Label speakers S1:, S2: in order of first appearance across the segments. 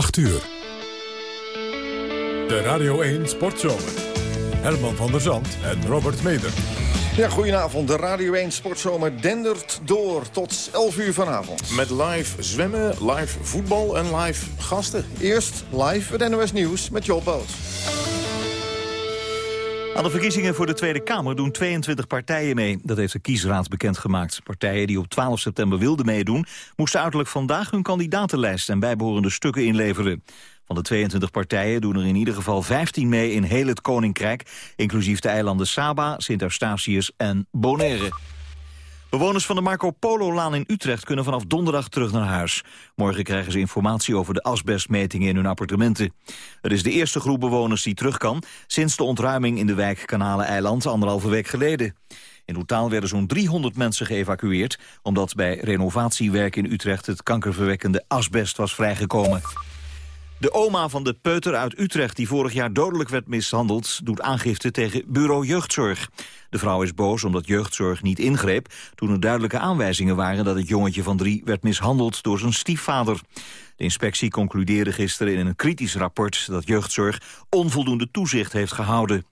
S1: 8 uur. De Radio 1 Sportzomer. Herman van der Zand en Robert Meder.
S2: Ja, goedenavond. De Radio 1 Sportzomer dendert door tot 11 uur vanavond.
S3: Met live zwemmen, live voetbal en live gasten.
S2: Eerst live het NOS Nieuws met Joel Poot.
S4: Aan de verkiezingen voor de Tweede Kamer doen 22 partijen mee. Dat heeft de kiesraad bekendgemaakt. Partijen die op 12 september wilden meedoen... moesten uiterlijk vandaag hun kandidatenlijst en bijbehorende stukken inleveren. Van de 22 partijen doen er in ieder geval 15 mee in heel het Koninkrijk... inclusief de eilanden Saba, Sint-Eustatius en Bonaire. Bewoners van de Marco Polo-laan in Utrecht kunnen vanaf donderdag terug naar huis. Morgen krijgen ze informatie over de asbestmetingen in hun appartementen. Het is de eerste groep bewoners die terug kan... sinds de ontruiming in de wijk Kanalen-eiland anderhalve week geleden. In totaal werden zo'n 300 mensen geëvacueerd... omdat bij renovatiewerk in Utrecht het kankerverwekkende asbest was vrijgekomen. De oma van de peuter uit Utrecht die vorig jaar dodelijk werd mishandeld... doet aangifte tegen bureau jeugdzorg. De vrouw is boos omdat jeugdzorg niet ingreep... toen er duidelijke aanwijzingen waren dat het jongetje van drie... werd mishandeld door zijn stiefvader. De inspectie concludeerde gisteren in een kritisch rapport... dat jeugdzorg onvoldoende toezicht heeft gehouden.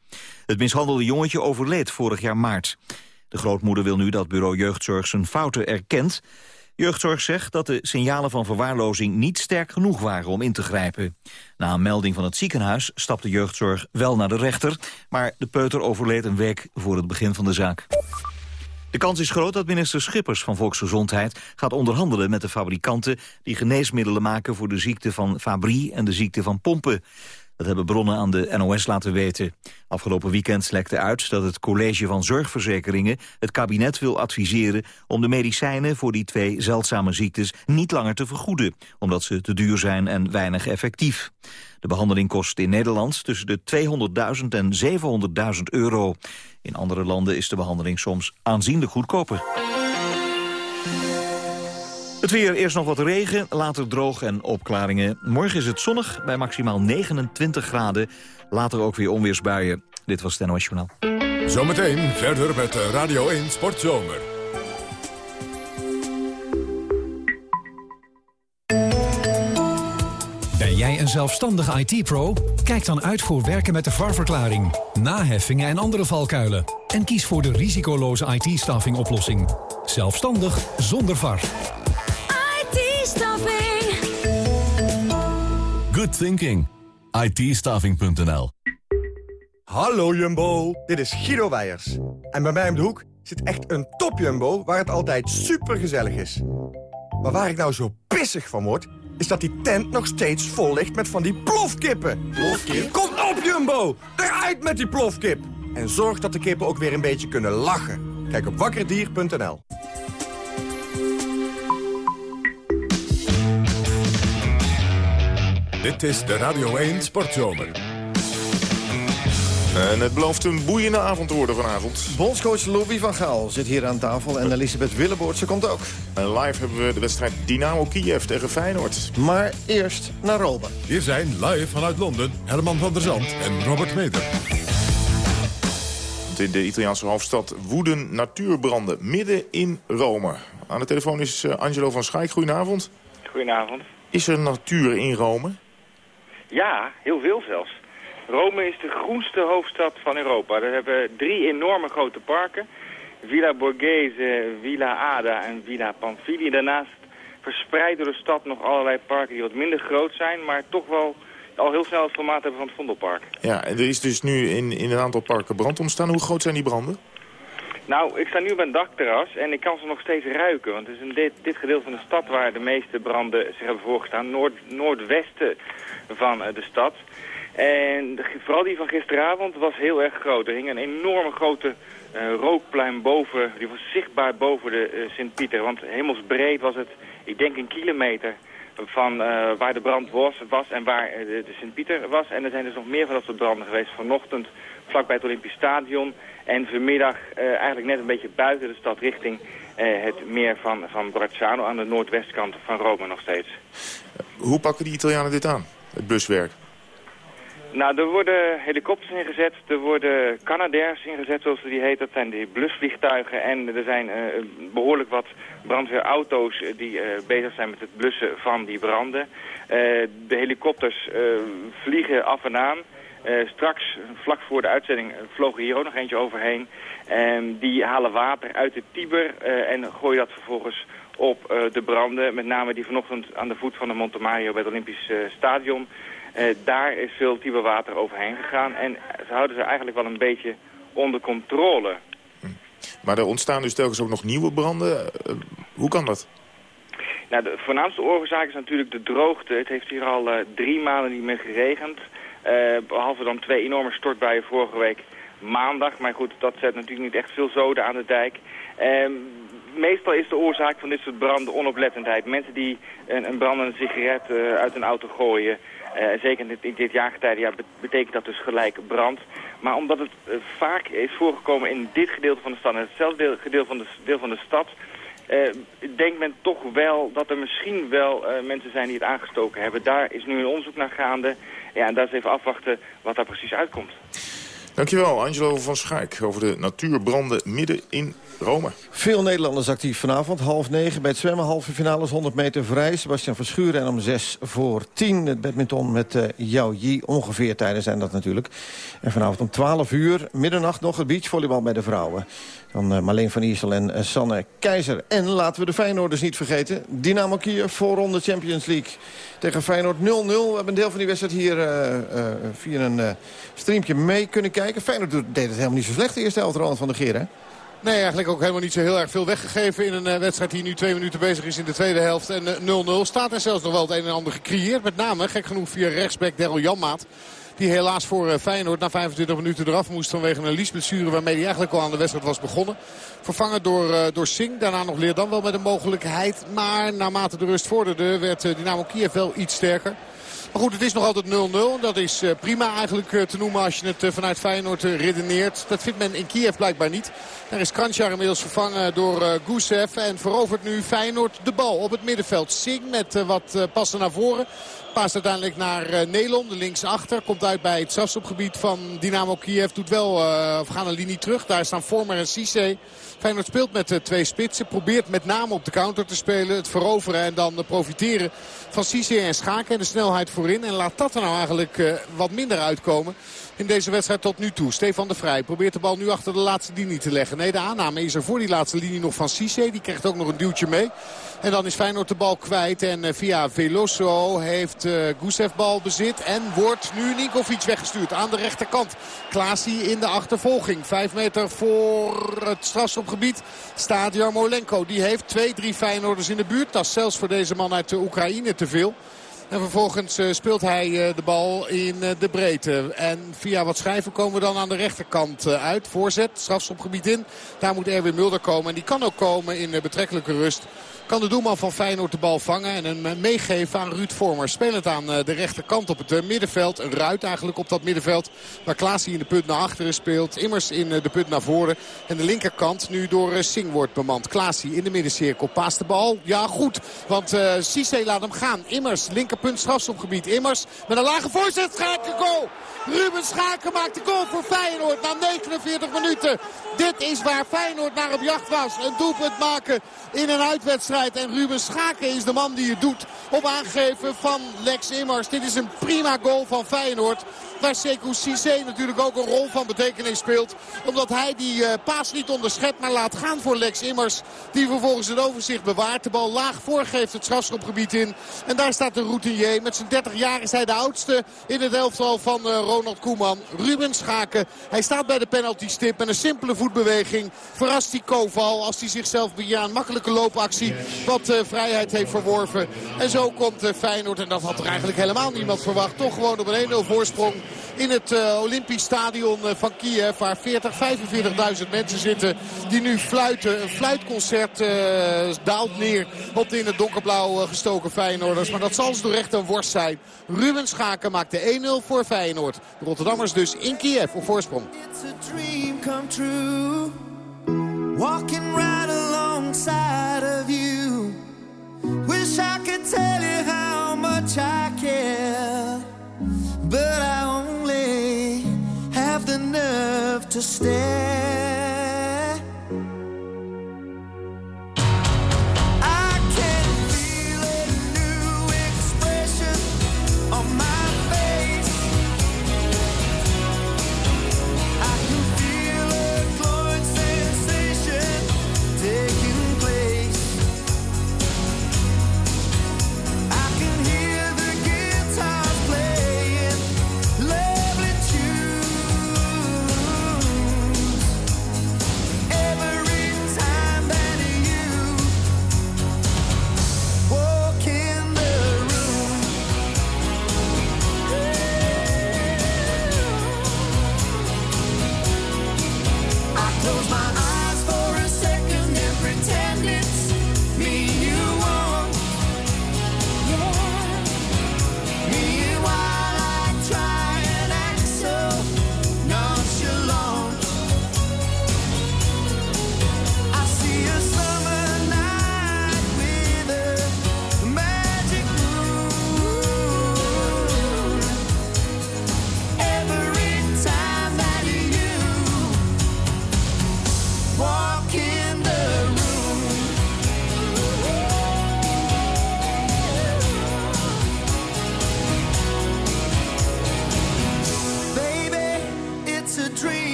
S4: Het mishandelde jongetje overleed vorig jaar maart. De grootmoeder wil nu dat bureau jeugdzorg zijn fouten erkent... Jeugdzorg zegt dat de signalen van verwaarlozing niet sterk genoeg waren om in te grijpen. Na een melding van het ziekenhuis stapte jeugdzorg wel naar de rechter... maar de peuter overleed een week voor het begin van de zaak. De kans is groot dat minister Schippers van Volksgezondheid gaat onderhandelen met de fabrikanten die geneesmiddelen maken voor de ziekte van Fabry en de ziekte van Pompen. Dat hebben bronnen aan de NOS laten weten. Afgelopen weekend lekte uit dat het College van Zorgverzekeringen... het kabinet wil adviseren om de medicijnen voor die twee zeldzame ziektes... niet langer te vergoeden, omdat ze te duur zijn en weinig effectief. De behandeling kost in Nederland tussen de 200.000 en 700.000 euro. In andere landen is de behandeling soms aanzienlijk goedkoper. Het weer, eerst nog wat regen, later droog en opklaringen. Morgen is het zonnig bij maximaal 29 graden. Later ook weer onweersbuien. Dit was het NOS.
S1: Zometeen verder met Radio 1 Sportzomer.
S5: Jij een zelfstandige IT-pro? Kijk dan uit voor werken met de VAR-verklaring, naheffingen en andere valkuilen. En kies voor de risicoloze IT-staffing oplossing. Zelfstandig zonder VAR.
S6: Good thinking. ITstaving.nl
S7: Hallo Jumbo, dit is Guido Wijers. En bij mij om de hoek zit echt een top Jumbo waar het altijd super gezellig is. Maar waar ik nou zo pissig van word, is dat die tent nog steeds vol ligt met van die plofkippen. Plofkip? Kom op Jumbo, eruit met die plofkip. En zorg dat de kippen ook weer een beetje kunnen lachen. Kijk op wakkerdier.nl.
S1: Dit is de Radio 1 Sportzomer.
S3: En het belooft een boeiende avond te worden vanavond.
S2: Bondscoach Louis van Gaal zit hier aan tafel en Elisabeth Willeboortse komt ook.
S3: En live hebben we de wedstrijd Dynamo Kiev tegen Feyenoord.
S2: Maar eerst naar Rome.
S1: Hier zijn live vanuit Londen Herman van der Zand en Robert Meder.
S3: In de Italiaanse hoofdstad woeden natuurbranden midden in Rome. Aan de telefoon is eh, Angelo van Schaik. Goedenavond.
S8: Goedenavond.
S3: Is er natuur in Rome?
S8: Ja, heel veel zelfs. Rome is de groenste hoofdstad van Europa. Er hebben drie enorme grote parken. Villa Borghese, Villa Ada en Villa Pamphili. Daarnaast verspreid door de stad nog allerlei parken die wat minder groot zijn... maar toch wel al heel snel het formaat hebben van het Vondelpark.
S3: Ja, en er is dus nu in, in een aantal parken brand ontstaan. Hoe groot zijn die branden?
S8: Nou, ik sta nu op een dakterras en ik kan ze nog steeds ruiken. Want het is in dit, dit gedeelte van de stad waar de meeste branden zich hebben voorgestaan. Noord, noordwesten van eh, de stad. En vooral die van gisteravond was heel erg groot. Er hing een enorme grote uh, rookpluim boven, die was zichtbaar boven de uh, Sint-Pieter. Want hemelsbreed was het, ik denk een kilometer van uh, waar de brand was, was en waar de, de Sint-Pieter was. En er zijn dus nog meer van dat soort branden geweest. Vanochtend vlakbij het Olympisch Stadion. En vanmiddag eigenlijk net een beetje buiten de stad richting het meer van, van Bracciano aan de noordwestkant van Rome nog steeds.
S3: Hoe pakken die Italianen dit aan, het buswerk?
S8: Nou, er worden helikopters ingezet, er worden Canadairs ingezet, zoals die heet. Dat zijn die blusvliegtuigen en er zijn uh, behoorlijk wat brandweerauto's die uh, bezig zijn met het blussen van die branden. Uh, de helikopters vliegen af en aan. straks, vlak voor de uitzending, vlogen hier ook nog eentje overheen. En die halen water uit de Tiber en gooien dat vervolgens op de branden. Met name die vanochtend aan de voet van de Monte Mario bij het Olympisch Stadion daar is veel water overheen gegaan en ze houden ze eigenlijk wel een beetje onder controle.
S3: Maar er ontstaan dus telkens ook nog nieuwe branden. Uh, hoe kan dat?
S8: Nou, de voornaamste oorzaak is natuurlijk de droogte. Het heeft hier al uh, drie maanden niet meer geregend. behalve dan twee enorme stortbuien vorige week maandag. Maar goed, dat zet natuurlijk niet echt veel zoden aan de dijk. Ehm, meestal is de oorzaak van dit soort branden onoplettendheid. Mensen die een, een brandende sigaret uit een auto gooien... Uh, zeker in dit, in dit jaargetijde ja, betekent dat dus gelijk brand. Maar omdat het uh, vaak is voorgekomen in dit gedeelte van de stad... en hetzelfde deel, gedeelte van de, deel van de stad... Uh, denkt men toch wel dat er misschien wel mensen zijn die het aangestoken hebben. Daar is nu een onderzoek naar gaande. Ja, en daar is even afwachten wat daar precies uitkomt.
S3: Dankjewel, Angelo van Schaik, over de natuurbranden midden in Rome.
S2: Veel Nederlanders actief vanavond. Half negen bij het zwemmen. Halve finales 100 meter vrij. Sebastian Verschuren en om zes voor tien het badminton met uh, Yao Yi. Ongeveer tijden zijn dat natuurlijk. En vanavond om 12 uur, middernacht nog het beachvolleybal bij de vrouwen. Dan uh, Marleen van Iersel en uh, Sanne Keizer. En laten we de Feyenoorders niet vergeten. Dynamo Kiev, voorronde Champions League tegen Feyenoord 0-0. We hebben een deel van die wedstrijd hier via een streampje mee kunnen kijken. Feyenoord deed het helemaal niet zo slecht de eerste helft, Roland van der Geer, hè?
S9: Nee, eigenlijk ook helemaal niet zo heel erg veel weggegeven in een wedstrijd die nu twee minuten bezig is in de tweede helft. En 0-0 uh, staat er zelfs nog wel het een en ander gecreëerd. Met name, gek genoeg, via rechtsback Daryl Janmaat. Die helaas voor uh, Feyenoord na 25 minuten eraf moest vanwege een liesblessure waarmee hij eigenlijk al aan de wedstrijd was begonnen. Vervangen door, door Singh. Daarna nog leer dan wel met een mogelijkheid. Maar naarmate de rust vorderde werd Dynamo Kiev wel iets sterker. Maar goed, het is nog altijd 0-0. Dat is prima eigenlijk te noemen als je het vanuit Feyenoord redeneert. Dat vindt men in Kiev blijkbaar niet. Daar is Kranjčar inmiddels vervangen door Gusev. En verovert nu Feyenoord de bal op het middenveld. Sing met wat passen naar voren. Paast uiteindelijk naar uh, Nelon, de linksachter. Komt uit bij het strafschopgebied van Dynamo Kiev. Doet wel, uh, gaan een linie terug. Daar staan Vormer en Cisse. Feyenoord speelt met uh, twee spitsen. Probeert met name op de counter te spelen. Het veroveren en dan profiteren van Cisse en Schaken. En de snelheid voorin. En laat dat er nou eigenlijk wat minder uitkomen in deze wedstrijd tot nu toe. Stefan de Vrij probeert de bal nu achter de laatste linie te leggen. Nee, de aanname is er voor die laatste linie nog van Cisse. Die krijgt ook nog een duwtje mee. En dan is Feyenoord de bal kwijt. En eh, via Veloso heeft uh, Gusev bal bezit. En wordt nu Ninkovic weggestuurd aan de rechterkant. Klaasie in de achtervolging. Vijf meter voor het strafschopgebied staat Jarmolenko. Die heeft twee, drie Feyenoorders in de buurt. Dat is zelfs voor deze man uit de Oekraïne te veel. En vervolgens uh, speelt hij de bal in de breedte. En via wat schrijven komen we dan aan de rechterkant uit. Voorzet, strafschopgebied in. Daar moet Erwin Mulder komen. En die kan ook komen in betrekkelijke rust kan de doelman van Feyenoord de bal vangen en hem eh, meegeven aan Ruud Vormer. Spelend aan eh, de rechterkant op het eh, middenveld. Een ruit eigenlijk op dat middenveld. Waar Klaasie in de punt naar achteren speelt. Immers in de punt naar voren. En de linkerkant nu door Sing wordt bemand. Klaasie in de middencirkel. Paast de bal. Ja goed. Want uh, Cisse laat hem gaan. Immers. Linkerpunt strafstopgebied. Immers met een lage voorzet. Schaken goal. Ruben Schaken maakt de goal voor Feyenoord na 49 minuten. Dit is waar Feyenoord naar op jacht was. Een doelpunt maken in een uitwedstrijd. En Ruben Schaken is de man die het doet op aangeven van Lex Immers. Dit is een prima goal van Feyenoord. Waar Sekou Cissé natuurlijk ook een rol van betekenis speelt. Omdat hij die uh, paas niet onderschept, maar laat gaan voor Lex Immers. Die vervolgens het overzicht bewaart. De bal laag voorgeeft het strafschopgebied in. En daar staat de routinier. Met zijn 30 jaar is hij de oudste in het elftal van uh, Ronald Koeman. Ruben Schaken. Hij staat bij de penalty stip met een simpele voetbeweging. Verrast die Koval als hij zichzelf via een makkelijke loopactie wat uh, vrijheid heeft verworven. En zo komt Feyenoord, en dat had er eigenlijk helemaal niemand verwacht, toch gewoon op een 1-0 voorsprong in het uh, Olympisch Stadion uh, van Kiev. Waar 40, 45.000 mensen zitten die nu fluiten. Een fluitconcert uh, daalt neer op de in het donkerblauw gestoken Feyenoorders. Maar dat zal ze toch echt een worst zijn. Ruben Schaken maakt de 1-0 voor Feyenoord. De Rotterdammers dus in Kiev op voorsprong. Walking right alongside of you. Wish I could tell you how much I care. But I
S10: to stay.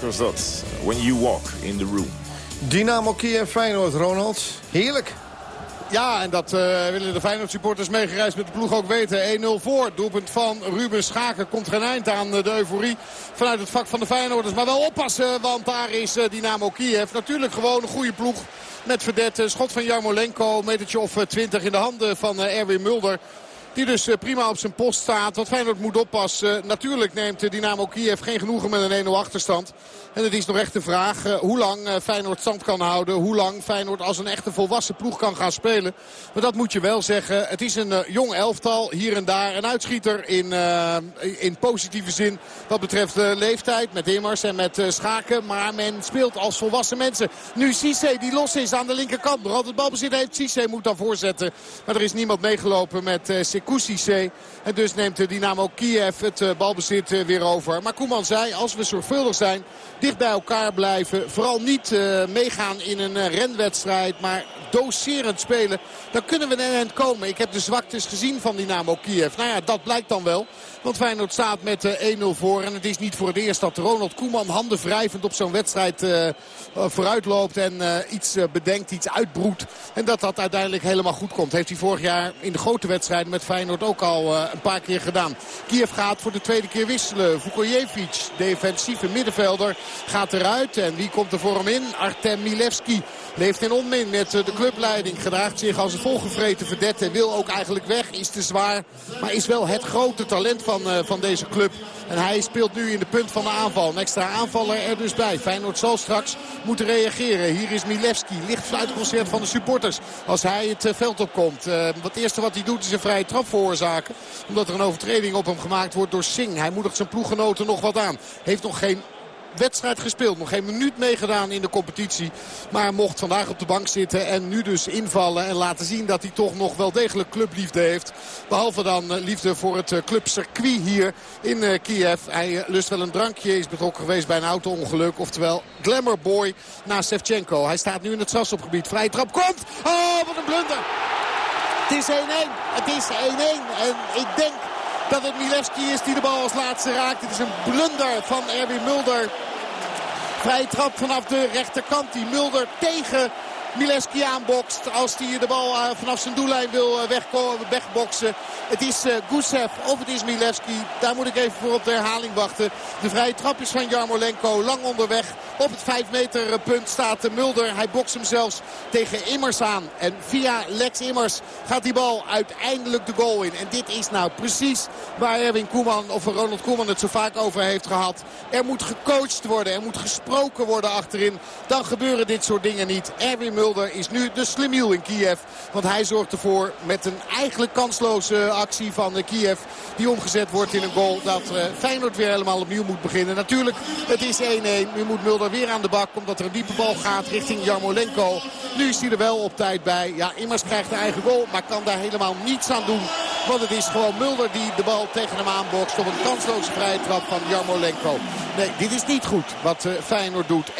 S3: Was dat. When you walk in the room.
S2: Dynamo Kiev Feyenoord, Ronald. Heerlijk.
S9: Ja, en dat uh, willen de Feyenoord supporters meegereisd met de ploeg ook weten. 1-0 voor. Doelpunt van Ruben Schaken. Komt geen eind aan de euforie vanuit het vak van de Feyenoorders. Maar wel oppassen, want daar is uh, Dynamo Kiev. Natuurlijk gewoon een goede ploeg. Met verdette schot van Jarmolenko. Metertje of 20 in de handen van uh, Erwin Mulder. Die dus eh, prima op zijn post staat. Wat Feyenoord moet oppassen. Natuurlijk neemt Dynamo Kiev geen genoegen met een 1-0 achterstand. En het is nog echt de vraag hoe lang Feyenoord stand kan houden. Hoe lang Feyenoord als een echte volwassen ploeg kan gaan spelen. Maar dat moet je wel zeggen. Het is een jong elftal. Hier en daar een uitschieter in, in positieve zin. Wat betreft de leeftijd met Immers en met Schaken. Maar men speelt als volwassen mensen. Nu Cisse die los is aan de linkerkant. Nog altijd balbezit heeft. Cisse moet dan voorzetten. Maar er is niemand meegelopen met Cisse. En dus neemt de Dynamo Kiev het balbezit weer over. Maar Koeman zei als we zorgvuldig zijn dicht bij elkaar blijven. Vooral niet meegaan in een renwedstrijd, maar doserend spelen. Dan kunnen we een eind komen. Ik heb de zwaktes gezien van Dynamo Kiev. Nou ja, dat blijkt dan wel. Want Feyenoord staat met uh, eh, 1-0 voor. En het is niet voor het eerst dat Ronald Koeman handen wrijvend op zo'n wedstrijd uh, vooruit loopt. En iets bedenkt, iets uitbroedt. En dat dat uiteindelijk helemaal goed komt. Heeft hij vorig jaar in de grote wedstrijden met Feyenoord ook al een paar keer gedaan. Kiev gaat voor de tweede keer wisselen. Vukojevic, defensieve middenvelder, gaat eruit. En wie komt er voor hem in? Artem Milevski leeft in onmin met de clubleiding. Gedraagt zich als een volgevreten verdette. Wil ook eigenlijk weg. Is te zwaar. Maar is wel het grote talent van, uh, van deze club. En hij speelt nu in de punt van de aanval. Een extra aanvaller er dus bij. Feyenoord zal straks moeten reageren. Hier is Milevski. Licht fluitconcert van de supporters. Als hij het veld opkomt. Uh, het eerste wat hij doet is een vrije trap Omdat er een overtreding op hem gemaakt wordt door Singh. Hij moedigt zijn ploeggenoten nog wat aan. Heeft nog geen wedstrijd gespeeld. Nog geen minuut meegedaan in de competitie. Maar mocht vandaag op de bank zitten en nu dus invallen. En laten zien dat hij toch nog wel degelijk clubliefde heeft. Behalve dan liefde voor het clubcircuit hier in Kiev. Hij lust wel een drankje, is betrokken geweest bij een auto-ongeluk. Oftewel Glamour Boy na Sevchenko. Hij staat nu in het strafschopgebied. Vrije trap komt. Oh, wat een blunder. Het is 1-1. Het is 1-1. En ik denk dat het Milewski is die de bal als laatste raakt. Het is een blunder van Erwin Mulder. Vrije trap vanaf de rechterkant. Die Mulder tegen Mileski aanbokst als hij de bal eh, vanaf zijn doellijn wil eh, wegboksen. Het is uh, Gusev of het is Milevski. Daar moet ik even voor op de herhaling wachten. De vrije trap is van Jarmolenko. Lang onderweg. Op het 5 meter punt staat de Mulder. Hij bokst hem zelfs tegen Immers aan. En via Lex Immers gaat die bal uiteindelijk de goal in. En dit is nou precies waar Erwin Koeman of Ronald Koeman het zo vaak over heeft gehad. Er moet gecoacht worden. Er moet gesproken worden achterin. Dan gebeuren dit soort dingen niet. Erwin Mulder is nu de slimiel in Kiev. Want hij zorgt ervoor met een eigenlijk kansloze actie van Kiev. Die omgezet wordt in een goal dat uh, Feyenoord weer helemaal opnieuw moet beginnen. Natuurlijk, het is 1-1. Nu moet Mulder weer aan de bak omdat er een diepe bal gaat richting Jarmolenko. Nu is hij er wel op tijd bij. Ja, Immers krijgt de eigen goal, maar kan daar helemaal niets aan doen. Want het is gewoon Mulder die de bal tegen hem aanbokst op een kansloze vrije trap van Jarmolenko. Nee, dit is niet goed wat uh, Feyenoord doet. 1-1,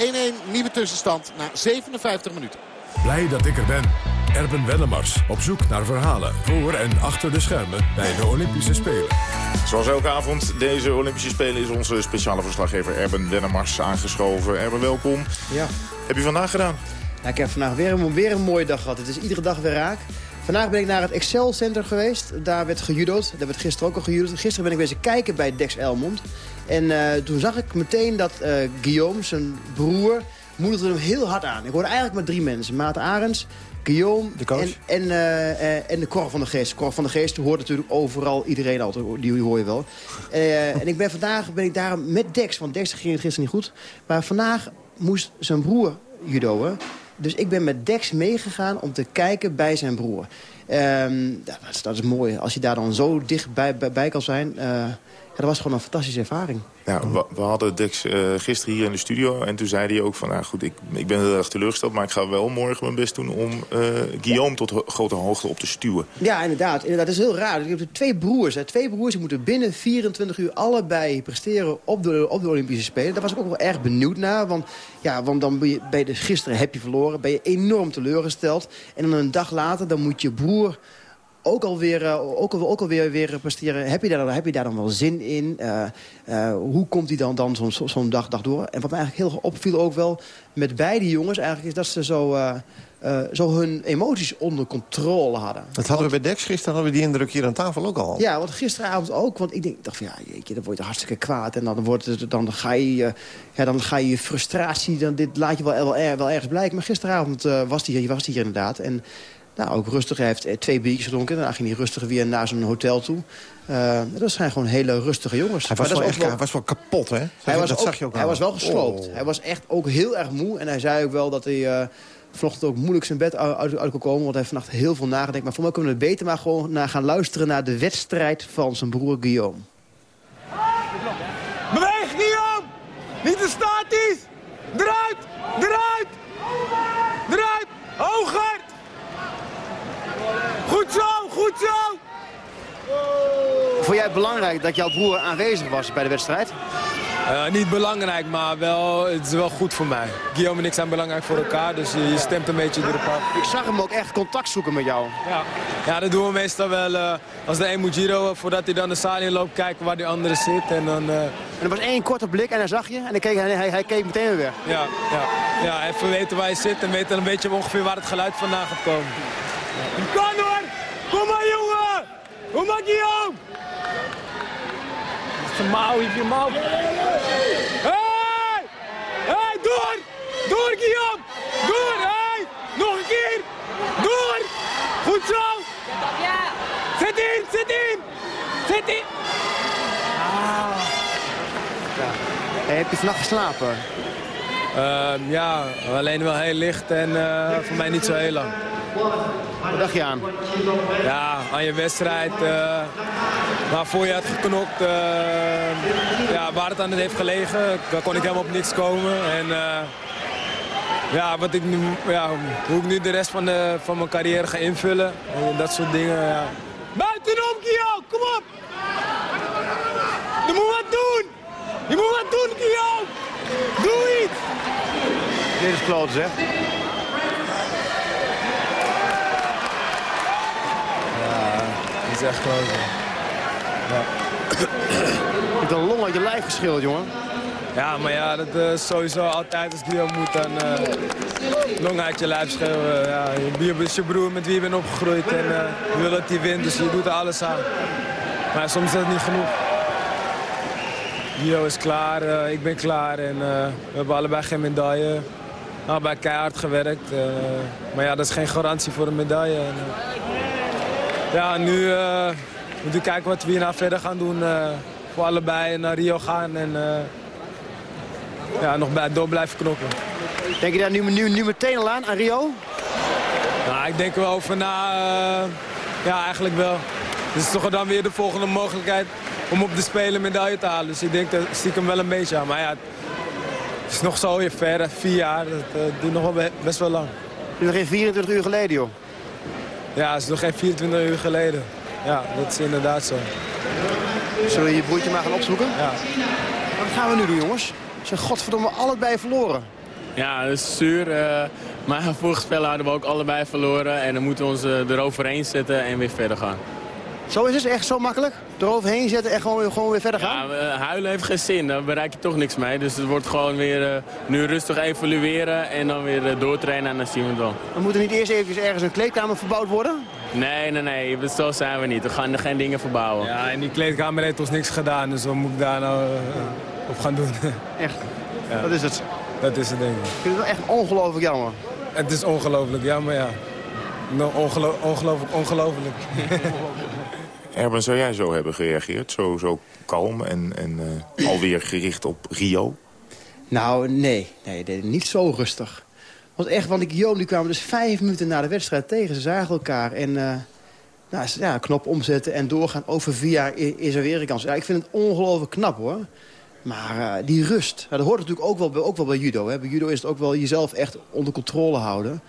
S9: nieuwe tussenstand na 57 minuten.
S1: Blij dat ik er ben. Erben Wellemars op zoek naar verhalen voor en achter de schermen bij de Olympische Spelen.
S3: Zoals elke avond deze Olympische Spelen is onze speciale verslaggever Erben Wellemars aangeschoven. Erben, welkom.
S11: Ja.
S3: Heb je vandaag gedaan?
S11: Ja, ik heb vandaag weer een, weer een mooie dag gehad. Het is iedere dag weer raak. Vandaag ben ik naar het Excel Center geweest. Daar werd gejudo'd. Daar werd gisteren ook al gejudo'd. Gisteren ben ik bezig kijken bij Dex Elmond. En uh, toen zag ik meteen dat uh, Guillaume, zijn broer moedigde hem heel hard aan. Ik hoorde eigenlijk maar drie mensen. Maat Arends, Guillaume en, en, uh, en de Cor van de Geest. Cor van de Geest hoort natuurlijk overal iedereen altijd. Die hoor je wel. Uh, en ik ben vandaag ben ik daar met Dex. Want Dex ging het gisteren niet goed. Maar vandaag moest zijn broer judoën. Dus ik ben met Dex meegegaan om te kijken bij zijn broer. Um, dat, is, dat, is, mooi. Als je daar dan zo dicht bij, bij, bij kan zijn... Uh, dat was gewoon een fantastische ervaring.
S3: Ja, we, we hadden Dex uh, gisteren hier in de studio. En toen zei hij ook van, nou goed, ik, ik ben heel erg teleurgesteld... maar ik ga wel morgen mijn best doen om uh, Guillaume tot ho grote hoogte op te stuwen.
S11: Ja, inderdaad. inderdaad. Dat is heel raar. Ik heb twee broers. Hè. Twee broers die moeten binnen 24 uur allebei presteren op de, op de Olympische Spelen. Daar was ik ook wel erg benieuwd naar. Want, ja, want dan ben je, je dus gisteren heb je verloren. Ben je enorm teleurgesteld. En dan een dag later dan moet je broer ook alweer, uh, ook, ook alweer weer presteren. Heb je, daar, heb je daar dan wel zin in? Uh, uh, hoe komt hij dan, dan zo'n zo dag, dag door? En wat me eigenlijk heel opviel ook wel met beide jongens... eigenlijk is dat ze zo, zo hun emoties onder controle hadden.
S2: Dat hadden we bij Dex gisteren, hadden we die indruk hier aan tafel ook al.
S11: Ja, want gisteravond ook. Want ik denk, dacht van, ja, jeetje, dan word je hartstikke kwaad. En dan, wordt het, dan, ga, je, ja, dan ga je frustratie, dan, dit laat je wel, wel, wel ergens blijken. Maar gisteravond was hij was hier inderdaad. En nou, ook rustig. Hij heeft eh, twee biertjes gedronken. Daarna ging hij rustig weer naar zijn hotel toe. Uh, dat zijn gewoon hele rustige jongens.
S2: Hij was, wel, echt, wel, was wel kapot, hè?
S11: Hij was, dat ook, zag je ook hij was wel gesloopt. Oh. Hij was echt ook heel erg moe. En hij zei ook wel dat hij uh, vanochtend ook moeilijk zijn bed uit, uit, uit kon komen. Want hij heeft vannacht heel veel nagedacht. Maar voor mij kunnen we het beter maar gewoon naar gaan luisteren... naar de wedstrijd van zijn broer Guillaume.
S12: Beweeg, Guillaume! Niet te statisch! Eruit! Eruit! Eruit! Hoger! Goed zo, goed zo!
S11: Vond jij het belangrijk dat jouw broer aanwezig was bij de wedstrijd?
S12: Uh, niet belangrijk, maar wel, het is wel goed voor mij. Guillaume en ik zijn belangrijk voor elkaar, dus je, je stemt een beetje erop af.
S11: Ik zag hem ook echt contact zoeken met jou.
S12: Ja, ja dat doen we meestal wel. Uh, als de een moet Giro, voordat hij dan de zaal in loopt, kijken waar die andere zit. En, dan, uh... en
S11: er was één korte blik en hij zag je en hij keek, hij, hij, hij keek meteen weer weg.
S12: Ja, ja, ja, even weten waar je zit en weten een beetje ongeveer waar het geluid vandaan gaat komen. Ja. Kan hoor! Kom maar jongen! Kom maar Guillaume! Zijn mouw, heeft je mouw. Hey! Hey, door! Door Guillaume! Door, hey! Nog een keer! Door! Goed zo! Ja! Zet in, zet in! Zet in!
S11: Ah. Ja. Hey, heb je vannacht geslapen?
S12: Uh, ja, alleen wel heel licht en uh, voor mij niet zo heel lang.
S11: Wat dacht je aan?
S12: Ja, aan je wedstrijd. Uh, Maar voor je had geknokt, uh, ja, waar het aan het heeft gelegen, kon ik helemaal op niks komen. En uh, ja, wat ik nu, ja, hoe ik nu de rest van, de, van mijn carrière ga invullen, en dat soort dingen. Ja. Buitenom, Kio, kom op! Je moet wat doen! Je moet wat doen, Kio! Doe iets!
S11: Dit is kloot, zeg.
S12: Ja, dit is echt kloot.
S11: Ja. Je hebt een long uit je lijf geschilderd, jongen.
S12: Ja, maar ja, dat is sowieso altijd als die moet, dan uh, long uit je lijf schreeuwen. Ja, je is je broer met wie je bent opgegroeid en uh, je wil dat hij wint, dus je doet er alles aan. Maar soms is dat niet genoeg. Gio is klaar, uh, ik ben klaar en we hebben allebei geen medaille. Allebei keihard gewerkt, maar ja, dat is geen garantie voor een medaille. En, ja, nu moeten we kijken wat we hierna verder gaan doen. voor allebei naar Rio gaan en ja, nog bij, door blijven knokken.
S11: Denk je daar nu, nu, nu meteen al aan, aan Rio?
S12: Nou, ik denk er wel over na. Ja, eigenlijk wel. Dus het is toch dan weer de volgende mogelijkheid om op de Spelen medaille te halen. Dus ik denk dat stiekem wel een beetje aan. Maar ja, het is nog zo weer ver, vier jaar. Dat uh, duurt nog wel best wel lang.
S11: Het is nog geen 24 uur geleden, joh.
S12: Ja, het is nog geen 24 uur geleden. Ja, dat is inderdaad zo.
S11: Zullen we je broertje maar gaan opzoeken?
S12: Ja.
S11: Wat gaan we nu doen, jongens? zijn godverdomme allebei verloren.
S13: Ja, dat is zuur. Uh, maar vorige spelen hadden we ook allebei verloren. En dan moeten we ons uh, eroverheen zetten en weer verder gaan.
S11: Zo is het echt zo makkelijk? Eroverheen zetten en gewoon, gewoon weer verder gaan?
S13: Ja, huilen heeft geen zin. Daar bereik je toch niks mee. Dus het wordt gewoon weer uh, nu rustig evalueren en dan weer doortrainen en dan zien we het wel.
S11: Dan moet er niet eerst even ergens een kleedkamer verbouwd worden?
S13: Nee, nee, nee. Zo zijn we niet. We gaan er geen dingen verbouwen.
S12: Ja, en die kleedkamer heeft ons niks gedaan. Dus wat moet ik daar nou op gaan doen?
S11: Echt? Ja. Dat is het?
S12: Dat is het, denk ik.
S11: Ik vind het wel echt ongelooflijk jammer.
S12: Het is ongelooflijk jammer, ja. No, ongelo ongelooflijk, ongelooflijk.
S3: Erben, zou jij zo hebben gereageerd? Zo, zo kalm en, en uh, alweer gericht op Rio?
S11: Nou, nee. Nee, niet zo rustig. Want echt, want ik Joom die kwamen dus vijf minuten na de wedstrijd tegen. Ze zagen elkaar en... Uh, nou, ja, knop omzetten en doorgaan. Over via is er weer een kans. Ja, ik vind het ongelooflijk knap, hoor. Maar uh, die rust, dat hoort natuurlijk ook wel, ook wel bij judo. Hè. Bij judo is het ook wel jezelf echt onder controle houden.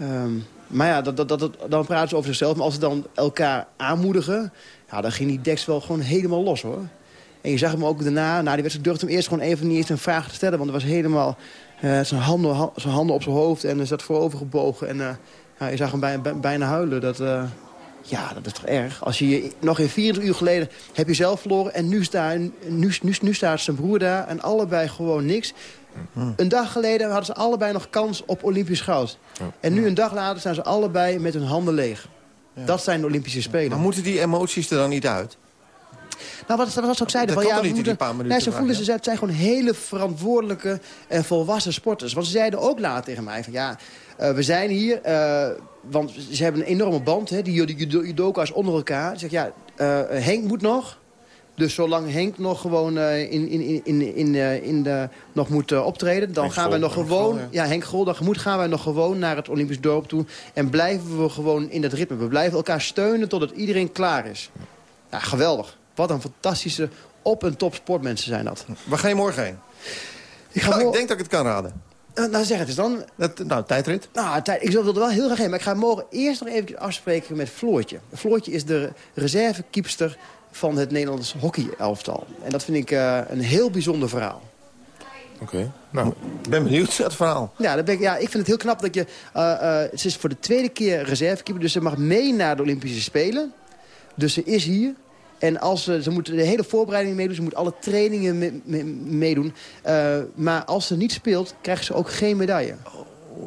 S11: Um, maar ja, dat, dat, dat, dan praten ze over zichzelf. Maar als ze dan elkaar aanmoedigen... Ja, dan ging die Dex wel gewoon helemaal los, hoor. En je zag hem ook daarna, na die wedstrijd, durfde hem eerst gewoon even niet eens een vraag te stellen. Want hij was helemaal uh, zijn, handen, zijn handen op zijn hoofd en hij zat voorover gebogen. En uh, ja, je zag hem bijna, huilen. Dat, uh, ja, dat is toch erg. Als je, nog in 24 uur geleden heb je zelf verloren... en nu, nu, nu staat zijn broer daar en allebei gewoon niks. Een dag geleden hadden ze allebei nog kans op Olympisch goud. En nu een dag later zijn ze allebei met hun handen leeg. Dat zijn de Olympische Spelen.
S2: Maar moeten die emoties er dan niet uit?
S11: Nou, wat, wat ze ook zeiden.
S2: Dat
S11: van, ja,
S2: niet moeten, paar
S11: nee, ze voelen ze, het zijn gewoon hele verantwoordelijke en volwassen sporters. Want ze zeiden ook laat tegen mij van ja, uh, we zijn hier, uh, want ze hebben een enorme band, hè, die, judoka's onder elkaar. Ze zegt ja, uh, Henk moet nog. Dus zolang Henk nog gewoon in, in, in, in, in de, nog moet optreden... dan
S2: Henk
S11: gaan wij nog gewoon...
S2: Gol,
S11: ja. Henk Gol, dan moet, gaan wij nog gewoon naar het Olympisch dorp toe... en blijven we gewoon in dat ritme. We blijven elkaar steunen totdat iedereen klaar is. Ja, geweldig. Wat een fantastische op- en top sportmensen zijn dat.
S2: Waar ga je morgen heen?
S11: Ik,
S2: ga nou, ik denk dat ik het kan raden.
S11: Uh, nou, zeg het eens dan.
S2: Dat, nou, tijdrit?
S11: Nou, tijd, ik wil er wel heel graag heen. Maar ik ga morgen eerst nog even afspreken met Floortje. Floortje is de reservekeepster van het Nederlands hockey-elftal. En dat vind ik uh, een heel bijzonder verhaal.
S3: Oké, okay. nou,
S2: ik ben benieuwd, het verhaal.
S11: Ja, ben ik, ja, ik vind het heel knap dat je... Uh, ze is voor de tweede keer reservekeeper, dus ze mag mee naar de Olympische Spelen. Dus ze is hier. En als ze, ze moet de hele voorbereiding meedoen, ze moet alle trainingen me, me, meedoen. Uh, maar als ze niet speelt, krijgt ze ook geen medaille.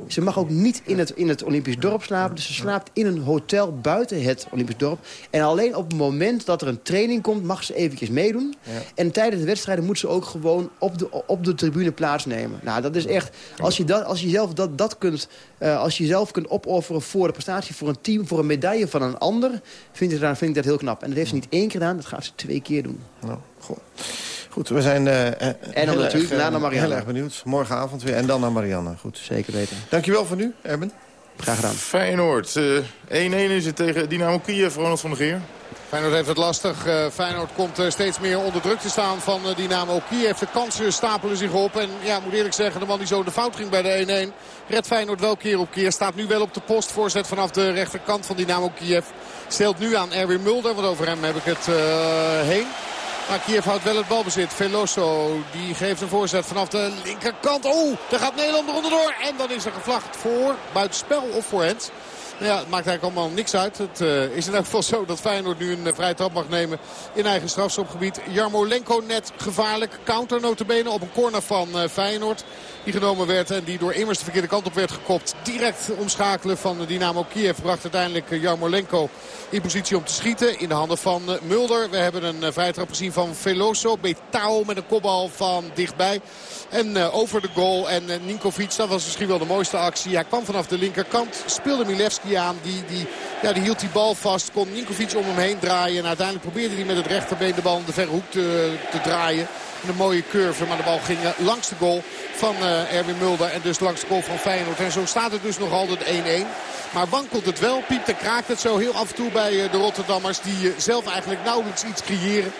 S11: Ze mag ook niet in het, in het Olympisch dorp slapen. Dus ze slaapt in een hotel buiten het Olympisch dorp. En alleen op het moment dat er een training komt, mag ze eventjes meedoen. Ja. En tijdens de wedstrijden moet ze ook gewoon op de, op de tribune plaatsnemen. Nou, dat is echt... Als je, dat, als je zelf dat, dat kunt... Uh, als je jezelf kunt opofferen voor de prestatie, voor een team, voor een medaille van een ander... vind ik, dat, vind ik dat heel knap. En dat heeft ze niet één keer gedaan, dat gaat ze twee keer doen.
S2: Nou, goed. Goed, we zijn uh,
S11: en dan natuurlijk
S2: erg,
S11: naar Marianne.
S2: heel erg benieuwd. Morgenavond weer en dan naar Marianne. Goed.
S11: Zeker weten.
S2: Dankjewel voor nu, Erben.
S11: Graag gedaan.
S3: Feyenoord. 1-1 uh, is het tegen Dynamo Kiev, Ronald van der Geer.
S9: Feyenoord heeft het lastig. Uh, Feyenoord komt uh, steeds meer onder druk te staan van uh, Dynamo Kiev. De kansen stapelen zich op. En ja, moet eerlijk zeggen, de man die zo de fout ging bij de 1-1... redt Feyenoord wel keer op keer. Staat nu wel op de post. Voorzet vanaf de rechterkant van Dynamo Kiev. Stelt nu aan Erwin Mulder, want over hem heb ik het heen. Maar Kiev houdt wel het balbezit. Veloso die geeft een voorzet vanaf de linkerkant. Oh, daar gaat Nederland er onderdoor. En dan is er gevlacht voor buitenspel of voor het. Nou ja, het maakt eigenlijk allemaal niks uit. Het uh, is in elk geval zo dat Feyenoord nu een uh, vrije trap mag nemen in eigen strafschopgebied. Jarmolenko net gevaarlijk. Counter notabene op een corner van uh, Feyenoord. Die genomen werd en die door Immers de verkeerde kant op werd gekopt. Direct omschakelen van Dynamo Kiev bracht uiteindelijk Jarmolenko in positie om te schieten. In de handen van Mulder. We hebben een vrije trap gezien van Veloso. Betao met een kopbal van dichtbij. En over de goal. En Ninkovic, dat was misschien wel de mooiste actie. Hij kwam vanaf de linkerkant. Speelde Milevski Die, die, ja, die hield die bal vast. Kon Ninkovic om hem heen draaien. En uiteindelijk probeerde hij met het rechterbeen de bal in de verre hoek te, te draaien. Een mooie curve, maar de bal ging eh, langs de goal van uh, Erwin Mulder. En dus langs de goal van Feyenoord. En zo staat het dus nog altijd 1-1. Maar wankelt het wel, piept en kraakt het zo heel af en toe bij eh, de Rotterdammers. Die zelf eigenlijk nauwelijks iets creëren.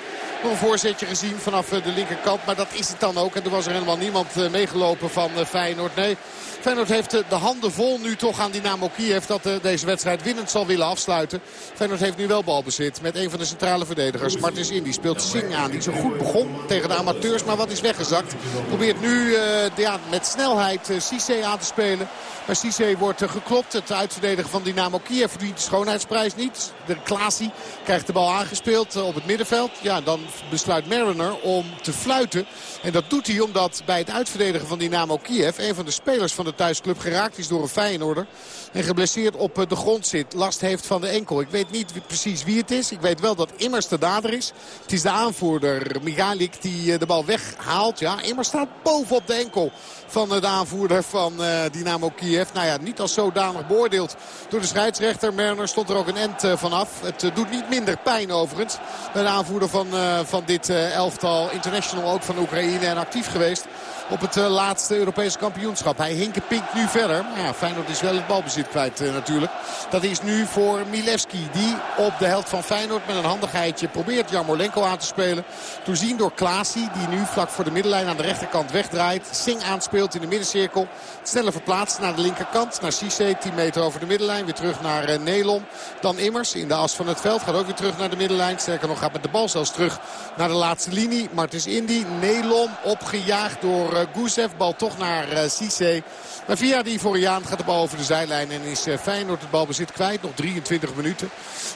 S9: Nog een voorzetje gezien vanaf de linkerkant. Maar dat is het dan ook. En er was er helemaal niemand meegelopen van Feyenoord. Nee, Feyenoord heeft de handen vol nu toch aan Dynamo Kiev dat deze wedstrijd winnend zal willen afsluiten. Feyenoord heeft nu wel balbezit met een van de centrale verdedigers. Martins Indy speelt Singh aan die zo goed begon tegen de amateurs. Maar wat is weggezakt. Probeert nu uh, ja, met snelheid uh, aan te spelen. Maar Cissé wordt geklopt. Het uitverdedigen van Dynamo Kiev verdient de schoonheidsprijs niet. De Klaasie krijgt de bal aangespeeld op het middenveld. Ja, dan besluit Mariner om te fluiten. En dat doet hij omdat bij het uitverdedigen van Dynamo Kiev... een van de spelers van de thuisclub geraakt is door een Feyenoorder. En geblesseerd op de grond zit. Last heeft van de enkel. Ik weet niet precies wie het is. Ik weet wel dat Immers de dader is. Het is de aanvoerder Migalik die de bal weghaalt. Ja, Immers staat bovenop de enkel van de aanvoerder van uh, Dynamo Kiev. Nou ja, niet als zodanig beoordeeld door de scheidsrechter. Merner stond er ook een end uh, vanaf. Het uh, doet niet minder pijn overigens. De aanvoerder van, van dit elftal. International ook van Oekraïne en actief geweest op het laatste Europese kampioenschap. Hij hinkenpinkt nu verder. Maar ja, Feyenoord is wel het balbezit kwijt natuurlijk. Dat is nu voor Milevski. Die op de helft van Feyenoord met een handigheidje probeert Jarmolenko aan te spelen. Doorzien door Klaasie. Die nu vlak voor de middenlijn aan de rechterkant wegdraait. Sing aanspeelt in de middencirkel. Sneller verplaatst naar de linkerkant. Naar Cisse. 10 meter over de middenlijn. Weer terug naar uh, Nelom. Dan Immers in de as van het veld. Gaat ook weer terug naar de middenlijn. Sterker nog gaat met de bal zelfs terug naar de laatste linie. Martens Indy. Nelom opgejaagd door uh, Gusev. Bal toch naar uh. Maar via die Voriaan gaat de bal over de zijlijn. En is uh, Feyenoord het balbezit kwijt. Nog 23 minuten.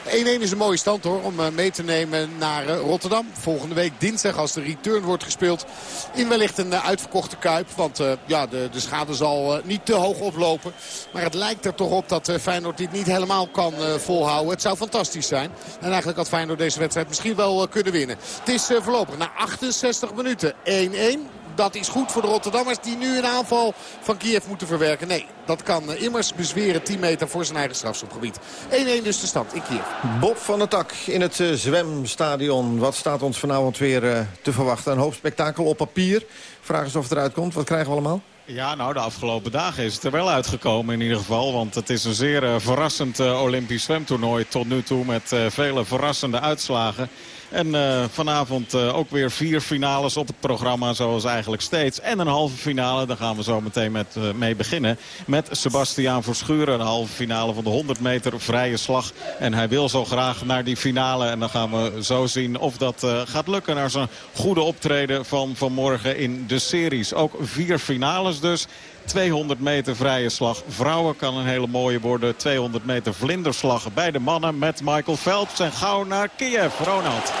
S9: 1-1 is een mooie stand hoor. Om mee te nemen naar Rotterdam. Volgende week dinsdag als de return wordt gespeeld. In wellicht een uitverkochte Kuip. Want ja, de, de schade zal niet te hoog oplopen. Maar het lijkt er toch op dat Feyenoord dit niet helemaal kan volhouden. Het zou fantastisch zijn. En eigenlijk had Feyenoord deze wedstrijd misschien wel kunnen winnen. Het is voorlopig na 68 minuten 1-1 dat is goed voor de Rotterdammers die nu een aanval van Kiev moeten verwerken. Nee, dat kan eh, immers bezweren 10 meter voor zijn eigen strafschopgebied. 1-1 dus de stand in Kiev.
S2: Bob van der Tak in het uh, zwemstadion. Wat staat ons vanavond weer uh, te verwachten? Een hoop spektakel op papier. Vraag eens of het eruit komt. Wat krijgen we allemaal?
S14: Ja, nou, de afgelopen dagen is het er wel uitgekomen in ieder geval. Want het is een zeer uh, verrassend uh, Olympisch zwemtoernooi tot nu toe met uh, vele verrassende uitslagen. En uh, vanavond uh, ook weer vier finales op het programma zoals eigenlijk steeds. En een halve finale, daar gaan we zo meteen met, uh, mee beginnen. Met Sebastiaan Verschuren, de halve finale van de 100 meter vrije slag. En hij wil zo graag naar die finale. En dan gaan we zo zien of dat gaat lukken. Naar zijn goede optreden van vanmorgen in de series. Ook vier finales dus. 200 meter vrije slag. Vrouwen kan een hele mooie worden. 200 meter vlinderslag bij de mannen met Michael Phelps. En gauw naar Kiev. Ronald.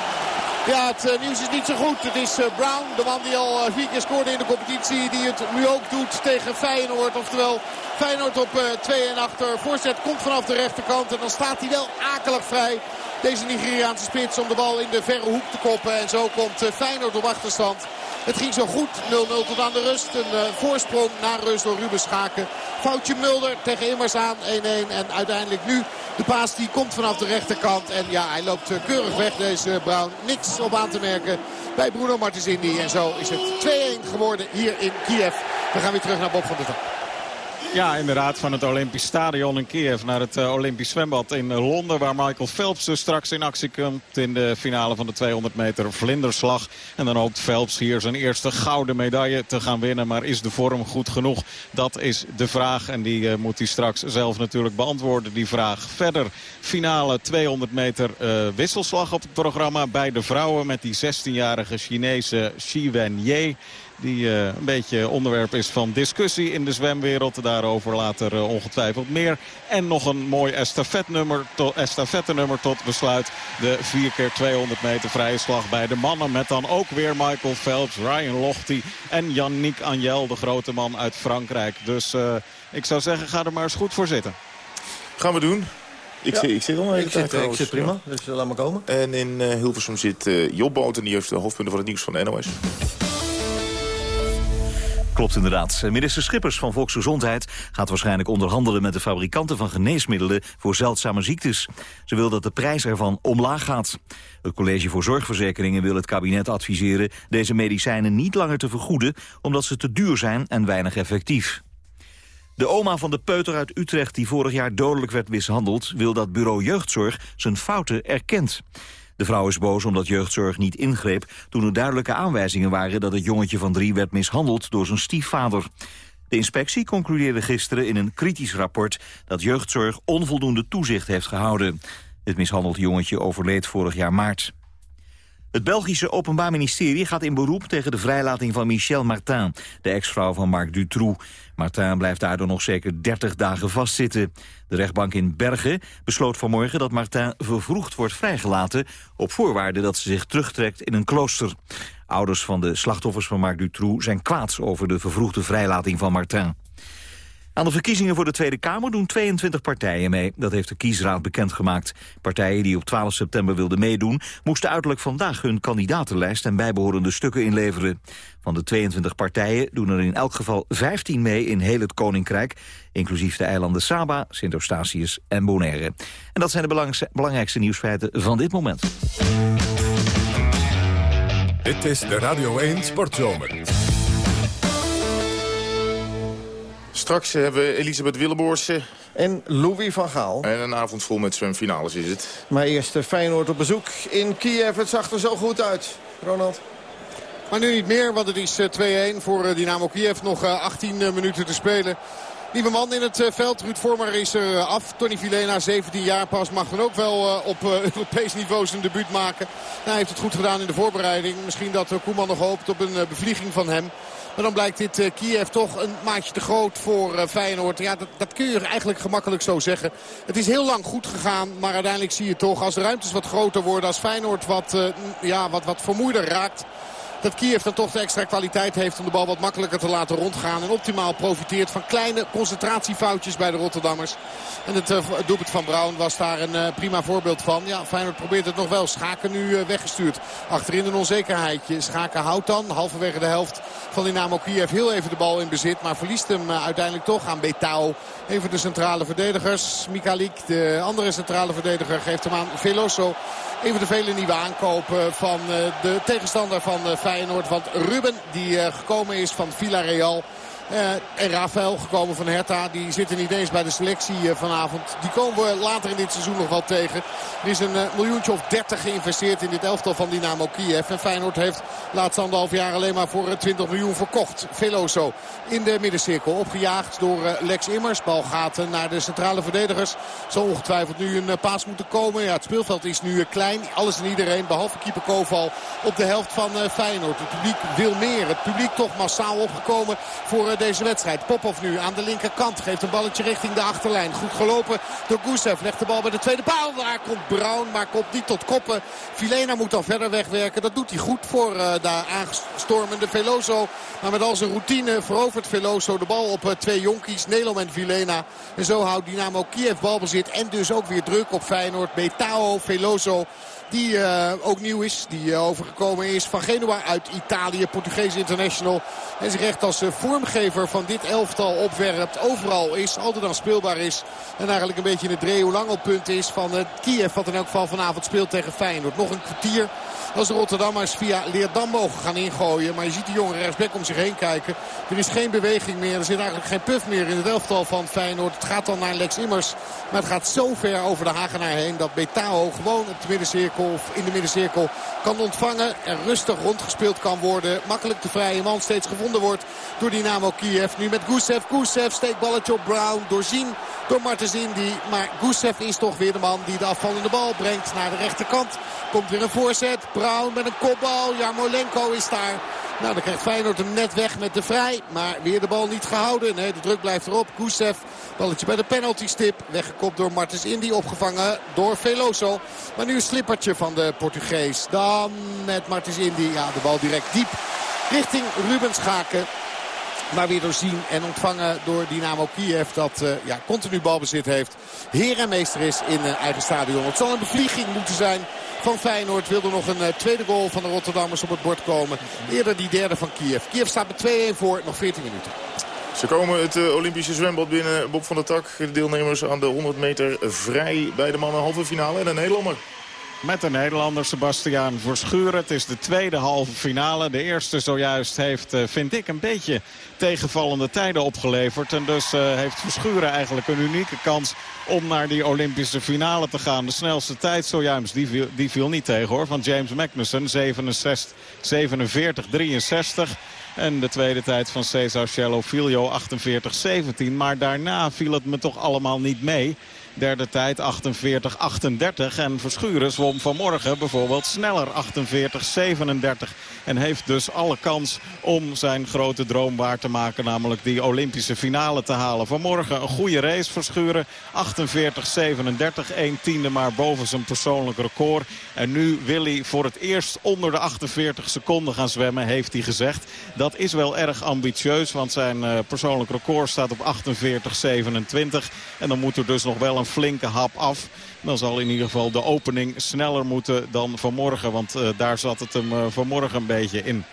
S9: Ja, het uh, nieuws is niet zo goed. Het is uh, Brown, de man die al uh, vier keer scoorde in de competitie. Die het nu ook doet tegen Feyenoord. Oftewel Feyenoord op 2 en achter. Voorzet komt vanaf de rechterkant. En dan staat hij wel akelig vrij. Deze Nigeriaanse spits om de bal in de verre hoek te koppen. En zo komt Feyenoord op achterstand. Het ging zo goed. 0-0 tot aan de rust. Een uh, voorsprong naar rust door Ruben Schaken. Foutje Mulder tegen Immers aan 1-1. En uiteindelijk nu de paas die komt vanaf de rechterkant. En ja, hij loopt uh, keurig weg deze Brown. Niks op aan te merken bij Bruno Martins Indy. En zo is het 2-1 geworden hier in Kiev. We gaan weer terug naar Bob van der Top.
S14: Ja, inderdaad, van het Olympisch Stadion in Kiev naar het uh, Olympisch Zwembad in uh, Londen. Waar Michael Phelps dus straks in actie komt in de finale van de 200 meter vlinderslag. En dan hoopt Phelps hier zijn eerste gouden medaille te gaan winnen. Maar is de vorm goed genoeg? Dat is de vraag en die moet hij straks zelf natuurlijk beantwoorden, die vraag. Verder finale 200 meter wisselslag op het programma bij de vrouwen met die 16-jarige Chinese Xi Wenye. Die uh, een beetje onderwerp is van discussie in de zwemwereld. Daarover later uh, ongetwijfeld meer. En nog een mooi estafette-nummer to, estafette tot besluit. De 4 keer 200 meter vrije slag bij de mannen. Met dan ook weer Michael Phelps, Ryan Lochte en Yannick Angel, de grote man uit Frankrijk. Dus uh, ik zou zeggen, ga er maar eens goed voor zitten.
S3: Gaan we doen. Ik,
S2: Ja.
S3: zit, ik zit al
S2: Ik zit, ik zit prima, dus laat maar komen.
S3: En in eh, Hilversum zit eh Job Boot en die heeft de hoofdpunten van het nieuws van de NOS.
S4: Klopt inderdaad. Minister Schippers van Volksgezondheid gaat waarschijnlijk onderhandelen met de fabrikanten van geneesmiddelen voor zeldzame ziektes. Ze wil dat de prijs ervan omlaag gaat. Het College voor Zorgverzekeringen wil het kabinet adviseren deze medicijnen niet langer te vergoeden omdat ze te duur zijn en weinig effectief. De oma van de peuter uit Utrecht die vorig jaar dodelijk werd mishandeld... wil dat bureau jeugdzorg zijn fouten erkent. De vrouw is boos omdat jeugdzorg niet ingreep... toen er duidelijke aanwijzingen waren dat het jongetje van drie werd mishandeld door zijn stiefvader. De inspectie concludeerde gisteren in een kritisch rapport... dat jeugdzorg onvoldoende toezicht heeft gehouden. Het mishandeld jongetje overleed vorig jaar maart. Het Belgische Openbaar Ministerie gaat in beroep tegen de vrijlating van Michel Martin, de ex-vrouw van Marc Dutroux. Martin blijft daardoor nog zeker 30 dagen vastzitten. De rechtbank in Bergen besloot vanmorgen dat Martin vervroegd wordt vrijgelaten, op voorwaarde dat ze zich terugtrekt in een klooster. Ouders van de slachtoffers van Marc Dutroux zijn kwaad over de vervroegde vrijlating van Martin. Aan de verkiezingen voor de Tweede Kamer doen 22 partijen mee. Dat heeft de kiesraad bekendgemaakt. Partijen die op 12 september wilden meedoen... moesten uiterlijk vandaag hun kandidatenlijst en bijbehorende stukken inleveren. Van de 22 partijen doen er in elk geval 15 mee in heel het Koninkrijk... inclusief de eilanden Saba, Sint-Eustatius en Bonaire. En dat zijn de belangrijkste, nieuwsfeiten van dit moment.
S1: Dit is de Radio 1 Sportzomer.
S3: Straks hebben we Elisabeth Willeboors. eh,
S2: En Louis van Gaal.
S3: En een avond vol met zwemfinales is het.
S2: Maar eerst eh, Feyenoord op bezoek in Kiev. Het zag er zo goed uit. Ronald.
S9: Maar nu niet meer, want het is eh, 2-1 voor eh, Dynamo Kiev. Nog eh, 18 eh, minuten te spelen. Nieuwe man in het eh, veld. Ruud Vormer is er eh, af. Tony Vilena, 17 jaar pas, mag dan ook wel eh, op eh, Europees niveau zijn debuut maken. Nou, hij heeft het goed gedaan in de voorbereiding. Misschien dat eh, Koeman nog hoopt op een eh, bevlieging van hem. Maar dan blijkt dit eh, Kiev toch een maatje te groot voor eh, Feyenoord. Ja, dat, dat kun je eigenlijk gemakkelijk zo zeggen. Het is heel lang goed gegaan, maar uiteindelijk zie je toch... als de ruimtes wat groter worden, als Feyenoord wat, eh, ja, wat, wat vermoeider raakt dat Kiev dan toch de extra kwaliteit heeft om de bal wat makkelijker te laten rondgaan. En optimaal profiteert van kleine concentratiefoutjes bij de Rotterdammers. En het, uh, het doelpunt van Brown was daar een uh, prima voorbeeld van. Ja, Feyenoord probeert het nog wel. Schaken nu uh, weggestuurd. Achterin een onzekerheidje. Schaken houdt dan halverwege de helft van Dynamo Kiev heel even de bal in bezit. Maar verliest hem uiteindelijk toch aan Betao. Even de centrale verdedigers. Mikalik, de andere centrale verdediger, geeft hem aan Veloso. Even de vele nieuwe aankopen van de tegenstander van Feyenoord. Want Ruben, die gekomen is van Villarreal... Uh, en Rafael, gekomen van Hertha, die zitten niet eens bij de selectie uh, vanavond. Die komen we later in dit seizoen nog wel tegen. Er is een uh, miljoentje of 30 geïnvesteerd in dit elftal van Dynamo Kiev. En Feyenoord heeft laatst anderhalf jaar alleen maar voor 20 miljoen verkocht. Veloso in de middencirkel. Opgejaagd door Lex Immers. Bal gaat naar de centrale verdedigers. Zal ongetwijfeld nu een paas moeten komen. Ja, het speelveld is nu klein. Alles en iedereen, behalve keeper Koval, op de helft van Feyenoord. Het publiek wil meer. Het publiek toch massaal opgekomen voor deze wedstrijd. Popov nu aan de linkerkant. Geeft een balletje richting de achterlijn. Goed gelopen door Gusev. Legt de bal bij de tweede paal. Daar komt Brown, maar komt niet tot koppen. Filena moet dan verder wegwerken. Dat doet hij goed voor uh, de aanstormende Veloso. Maar met al zijn routine verovert Veloso de bal op uh, twee jonkies. Nelom en Filena. En zo houdt Dynamo Kiev balbezit. En dus ook weer druk op Feyenoord. Betao, Veloso. Die uh, ook nieuw is. Die uh, overgekomen is van Genua uit Italië. Portugees international. En zich echt als uh, vormgever van dit elftal opwerpt. Overal is. Altijd dan speelbaar is. En eigenlijk een beetje in het Dreo-Langelpunt is van Kiev. Wat in elk geval vanavond speelt tegen Feyenoord. Nog een kwartier. Als de Rotterdammers via Leerdam mogen gaan ingooien. Maar je ziet de jongen rechtsback om zich heen kijken. Er is geen beweging meer. Er zit eigenlijk geen puff meer in het elftal van Feyenoord. Het gaat dan naar Lex Immers. Maar het gaat zo ver over de Hagenaar heen dat Betao gewoon op de middencirkel of in de middencirkel kan ontvangen. En rustig rondgespeeld kan worden. Makkelijk de vrije man steeds gevonden wordt door Dynamo Kiev. Nu met Gusev. Gusev steekballetje op Brown. Doorzien door Martens Indy. Maar Gusev is toch weer de man die de afvallende bal brengt naar de rechterkant. Komt weer een voorzet. Met een kopbal. Jarmolenko is daar. Nou, dan krijgt Feyenoord hem net weg met de vrij. Maar weer de bal niet gehouden. Nee, de druk blijft erop. Gusev, balletje bij de penaltystip. Weggekopt door Martens Indy. Opgevangen door Veloso. Maar nu een slippertje van de Portugees. Dan met Martens Indy. Ja, de bal direct diep richting Ruben Schaken. Maar weer doorzien en ontvangen door Dynamo Kiev dat uh, ja, continu balbezit heeft. Heer en meester is in uh, eigen stadion. Het zal een bevlieging moeten zijn van Feyenoord. Wilde nog een uh, tweede goal van de Rotterdammers op het bord komen. Eerder die derde van Kiev. Kiev staat met 2-1 voor. Nog 14 minuten.
S3: Ze komen het Olympische zwembad binnen. Bob van der Tak, de deelnemers aan de 100 meter vrij bij de mannen halve finale. En een Nederlander.
S14: Met de Nederlander Sebastiaan Verschuren. Het is de tweede halve finale. De eerste zojuist heeft, uh, vind ik, een beetje tegenvallende tijden opgeleverd. En dus uh, heeft Verschuren eigenlijk een unieke kans om naar die Olympische finale te gaan. De snelste tijd zojuist, die viel, die viel niet tegen hoor. Van James Magnussen, 67, 47, 63. En de tweede tijd van Cesar Cielo Filio 48-17. Maar daarna viel het me toch allemaal niet mee. Derde tijd 48-38. En Verschuren zwom vanmorgen bijvoorbeeld sneller 48-37. En heeft dus alle kans om zijn grote droom waar te maken. Namelijk die Olympische finale te halen. Vanmorgen een goede race Verschuren. 48-37. 1 tiende maar boven zijn persoonlijk record. En nu wil hij voor het eerst onder de 48 seconden gaan zwemmen. Heeft hij gezegd. Dat is wel erg ambitieus. Want zijn uh, persoonlijk record staat op 48-27. En dan moet er dus nog wel een flinke hap af. Dan zal in ieder geval de opening sneller moeten dan vanmorgen. Want uh, daar zat het hem uh, vanmorgen een beetje in.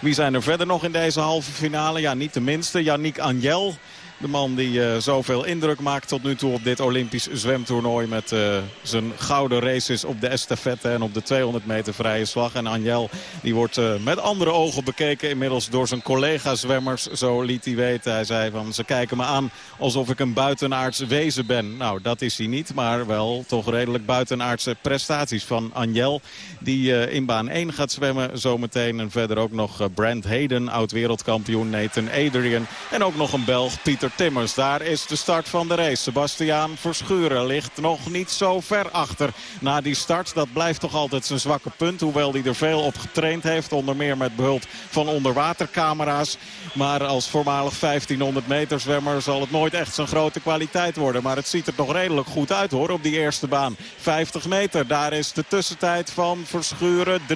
S14: Wie zijn er verder nog in deze halve finale? Ja, niet de minste. Yannick Anjel. De man die uh, zoveel indruk maakt tot nu toe op dit Olympisch zwemtoernooi. Met uh, zijn gouden races op de estafette en op de 200 meter vrije slag. En Anjel die wordt uh, met andere ogen bekeken inmiddels door zijn collega-zwemmers. Zo liet hij weten. Hij zei van ze kijken me aan alsof ik een buitenaards wezen ben. Nou dat is hij niet. Maar wel toch redelijk buitenaardse prestaties van Anjel. Die in baan 1 gaat zwemmen zometeen. En verder ook nog Brent Hayden, oud-wereldkampioen. Nathan Adrian. En ook nog een Belg, Pieter Timmers. Daar is de start van de race. Sebastiaan Verschuren ligt nog niet zo ver achter na die start. Dat blijft toch altijd zijn zwakke punt. Hoewel hij er veel op getraind heeft. Onder meer met behulp van onderwatercamera's. Maar als voormalig 1500 meter zwemmer zal het nooit echt zijn grote kwaliteit worden. Maar het ziet er toch redelijk goed uit hoor op die eerste baan. 50 meter, daar is de tussentijd van Verschuren 23.49.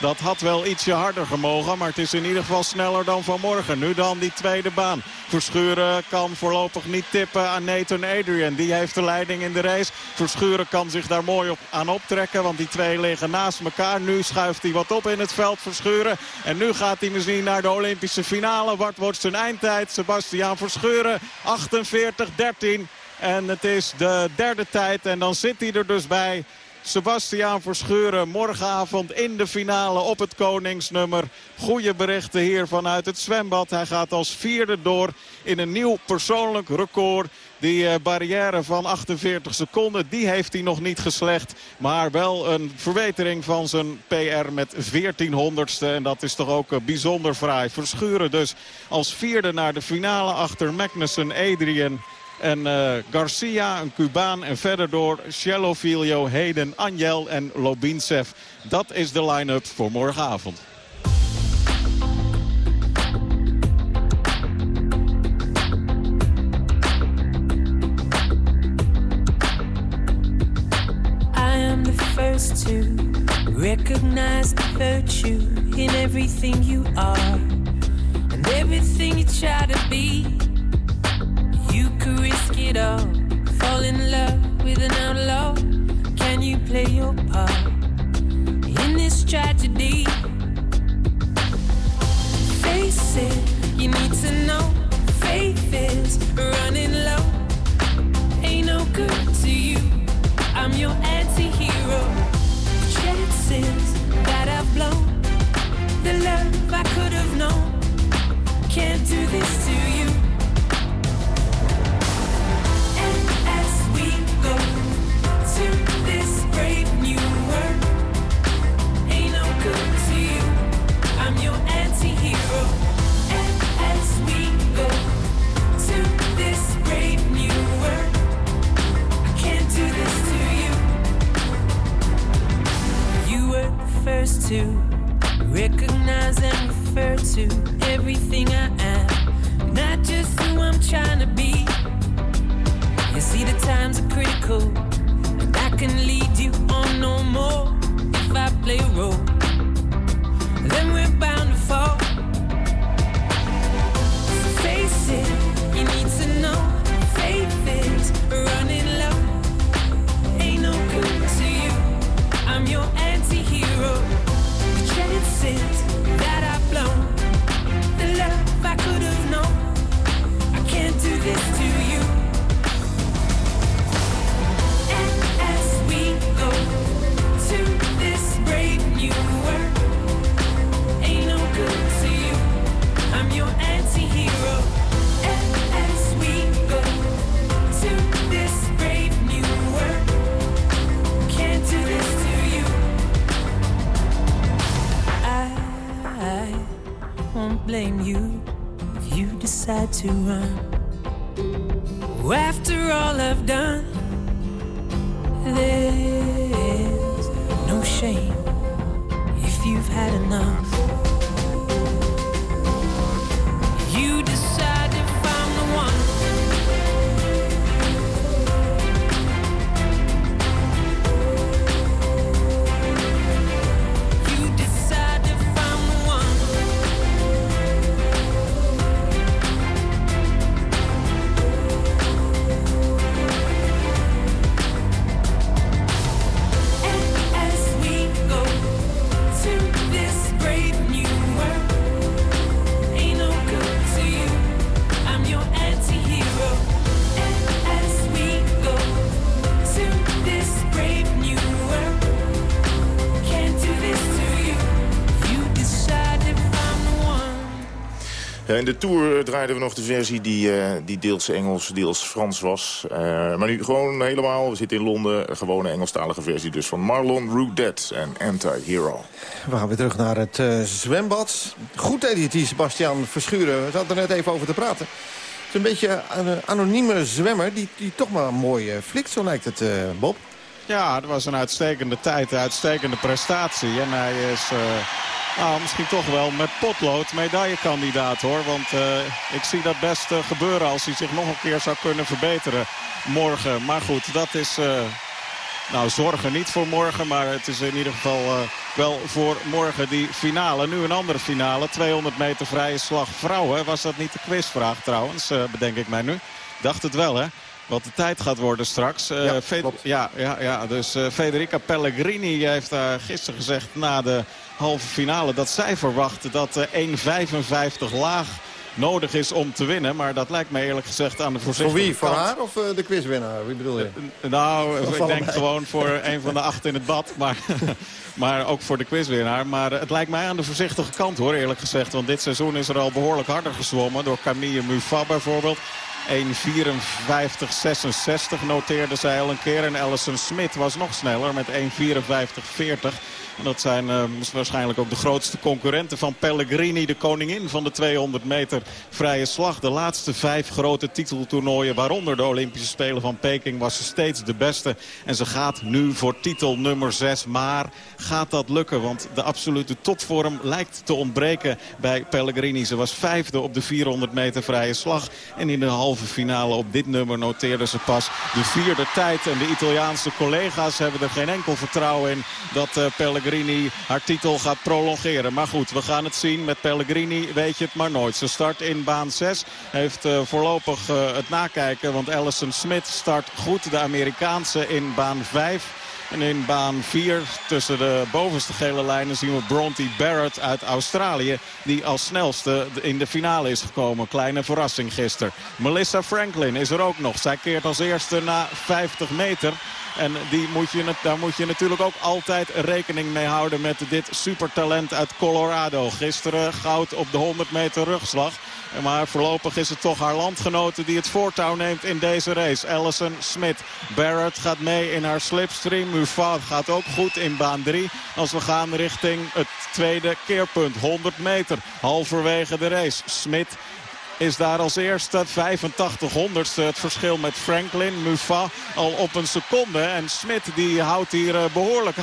S14: Dat had wel ietsje harder gemogen. Maar het is in ieder geval sneller dan vanmorgen. Nu dan die tweede baan. Verschuren kan voorlopig niet tippen aan Nathan Adrian. Die heeft de leiding in de race. Verschuren kan zich daar mooi op, aan optrekken. Want die twee liggen naast elkaar. Nu schuift hij wat op in het veld. Verschuren. En nu gaat hij misschien naar de Olympische finale. Wat wordt zijn eindtijd? Sebastiaan Verschuren. 48-13. En het is de derde tijd. En dan zit hij er dus bij. Sebastiaan Verscheuren morgenavond in de finale op het koningsnummer. Goede berichten hier vanuit het zwembad. Hij gaat als vierde door in een nieuw persoonlijk record. Die uh, barrière van 48 seconden, die heeft hij nog niet geslecht. Maar wel een verbetering van zijn PR met 1400ste. En dat is toch ook uh, bijzonder fraai. Verschuren dus als vierde naar de finale achter Magnussen, Adrian... En uh, Garcia, een Cubaan. En verder door Filio, Heden, Anjel en Lobinsev. Dat is de line-up voor morgenavond.
S15: To recognize the virtue in everything you are. And everything you try to be. You could risk it all. Fall in love with an outlaw. Can you play your part in this tragedy? Face it, you need to know. Faith if you've had enough.
S3: Draaiden we nog de versie die, eh, die deels Engels, deels Frans was. Eh, maar nu gewoon helemaal, we zitten in Londen, een gewone Engelstalige versie dus van Marlon Rudet en Anti-Hero.
S2: We gaan weer terug naar het eh, zwembad. Goed het hier, Sebastian Verschuren. We zaten er net even over te praten. Het is een beetje een anonieme zwemmer die, die toch maar mooi flikt, zo lijkt het, eh, Bob.
S14: Ja, dat was een uitstekende tijd, een uitstekende prestatie. En hij is eh, nou, misschien toch wel met potlood medaillekandidaat hoor. Want eh, ik zie dat best eh, gebeuren als hij zich nog een keer zou kunnen verbeteren morgen. Maar goed, dat is... eh, nou, zorgen niet voor morgen, maar het is in ieder geval wel voor morgen die finale. Nu een andere finale, 200 meter vrije slag vrouwen. Was dat niet de quizvraag trouwens, bedenk ik mij nu. Dacht het wel, hè? Wat de tijd gaat worden straks. Eh,
S2: Ja,
S14: ja, ja, ja, dus eh, Federica Pellegrini heeft daar gisteren gezegd na de halve finale... dat zij verwacht dat eh 1,55 laag nodig is om te winnen. Maar dat lijkt me eerlijk gezegd aan de
S2: Voor
S14: voorzichtige
S2: wie? Voor haar of de quizwinnaar? Wie bedoel je?
S14: Nou,
S2: Of
S14: ik denk gewoon voor een van de acht in het bad. Maar, maar ook voor de quizwinnaar. Maar het lijkt mij aan de voorzichtige kant hoor, eerlijk gezegd. Want dit seizoen is er al behoorlijk harder gezwommen. Door Camille Muffat bijvoorbeeld. 1.54.66 noteerde zij al een keer. En Alison Smit was nog sneller met 1.54.40. Dat zijn eh, waarschijnlijk ook de grootste concurrenten van Pellegrini. De koningin van de 200 meter vrije slag. De laatste vijf grote titeltoernooien, waaronder de Olympische Spelen van Peking, was ze steeds de beste. En ze gaat nu voor titel nummer 6. Maar gaat dat lukken? Want de absolute topvorm lijkt te ontbreken bij Pellegrini. Ze was vijfde op de 400 meter vrije slag. En in de halve finale op dit nummer noteerde ze pas de vierde tijd. En de Italiaanse collega's hebben er geen enkel vertrouwen in dat eh, Pellegrini haar titel gaat prolongeren. Maar goed, we gaan het zien. Met Pellegrini weet je het maar nooit. Ze start in baan 6. Heeft eh, voorlopig eh, het nakijken. Want Allison Smith start goed. De Amerikaanse in baan 5. En in baan 4 tussen de bovenste gele lijnen zien we Bronte Barrett uit Australië. Die als snelste in de finale is gekomen. Kleine verrassing gisteren. Melissa Franklin is er ook nog. Zij keert als eerste na 50 meter. En die moet je, daar moet je natuurlijk ook altijd rekening mee houden met dit supertalent uit Colorado. Gisteren goud op de 100 meter rugslag. Maar voorlopig is het toch haar landgenote die het voortouw neemt in deze race. Allison Smit. Barrett gaat mee in haar slipstream. Mufa gaat ook goed in baan 3. Als we gaan richting het tweede keerpunt. 100 meter. Halverwege de race. Smit is daar als eerste 85 honderdste het verschil met Franklin. Mufa al op een seconde. En Smit die houdt hier eh, behoorlijk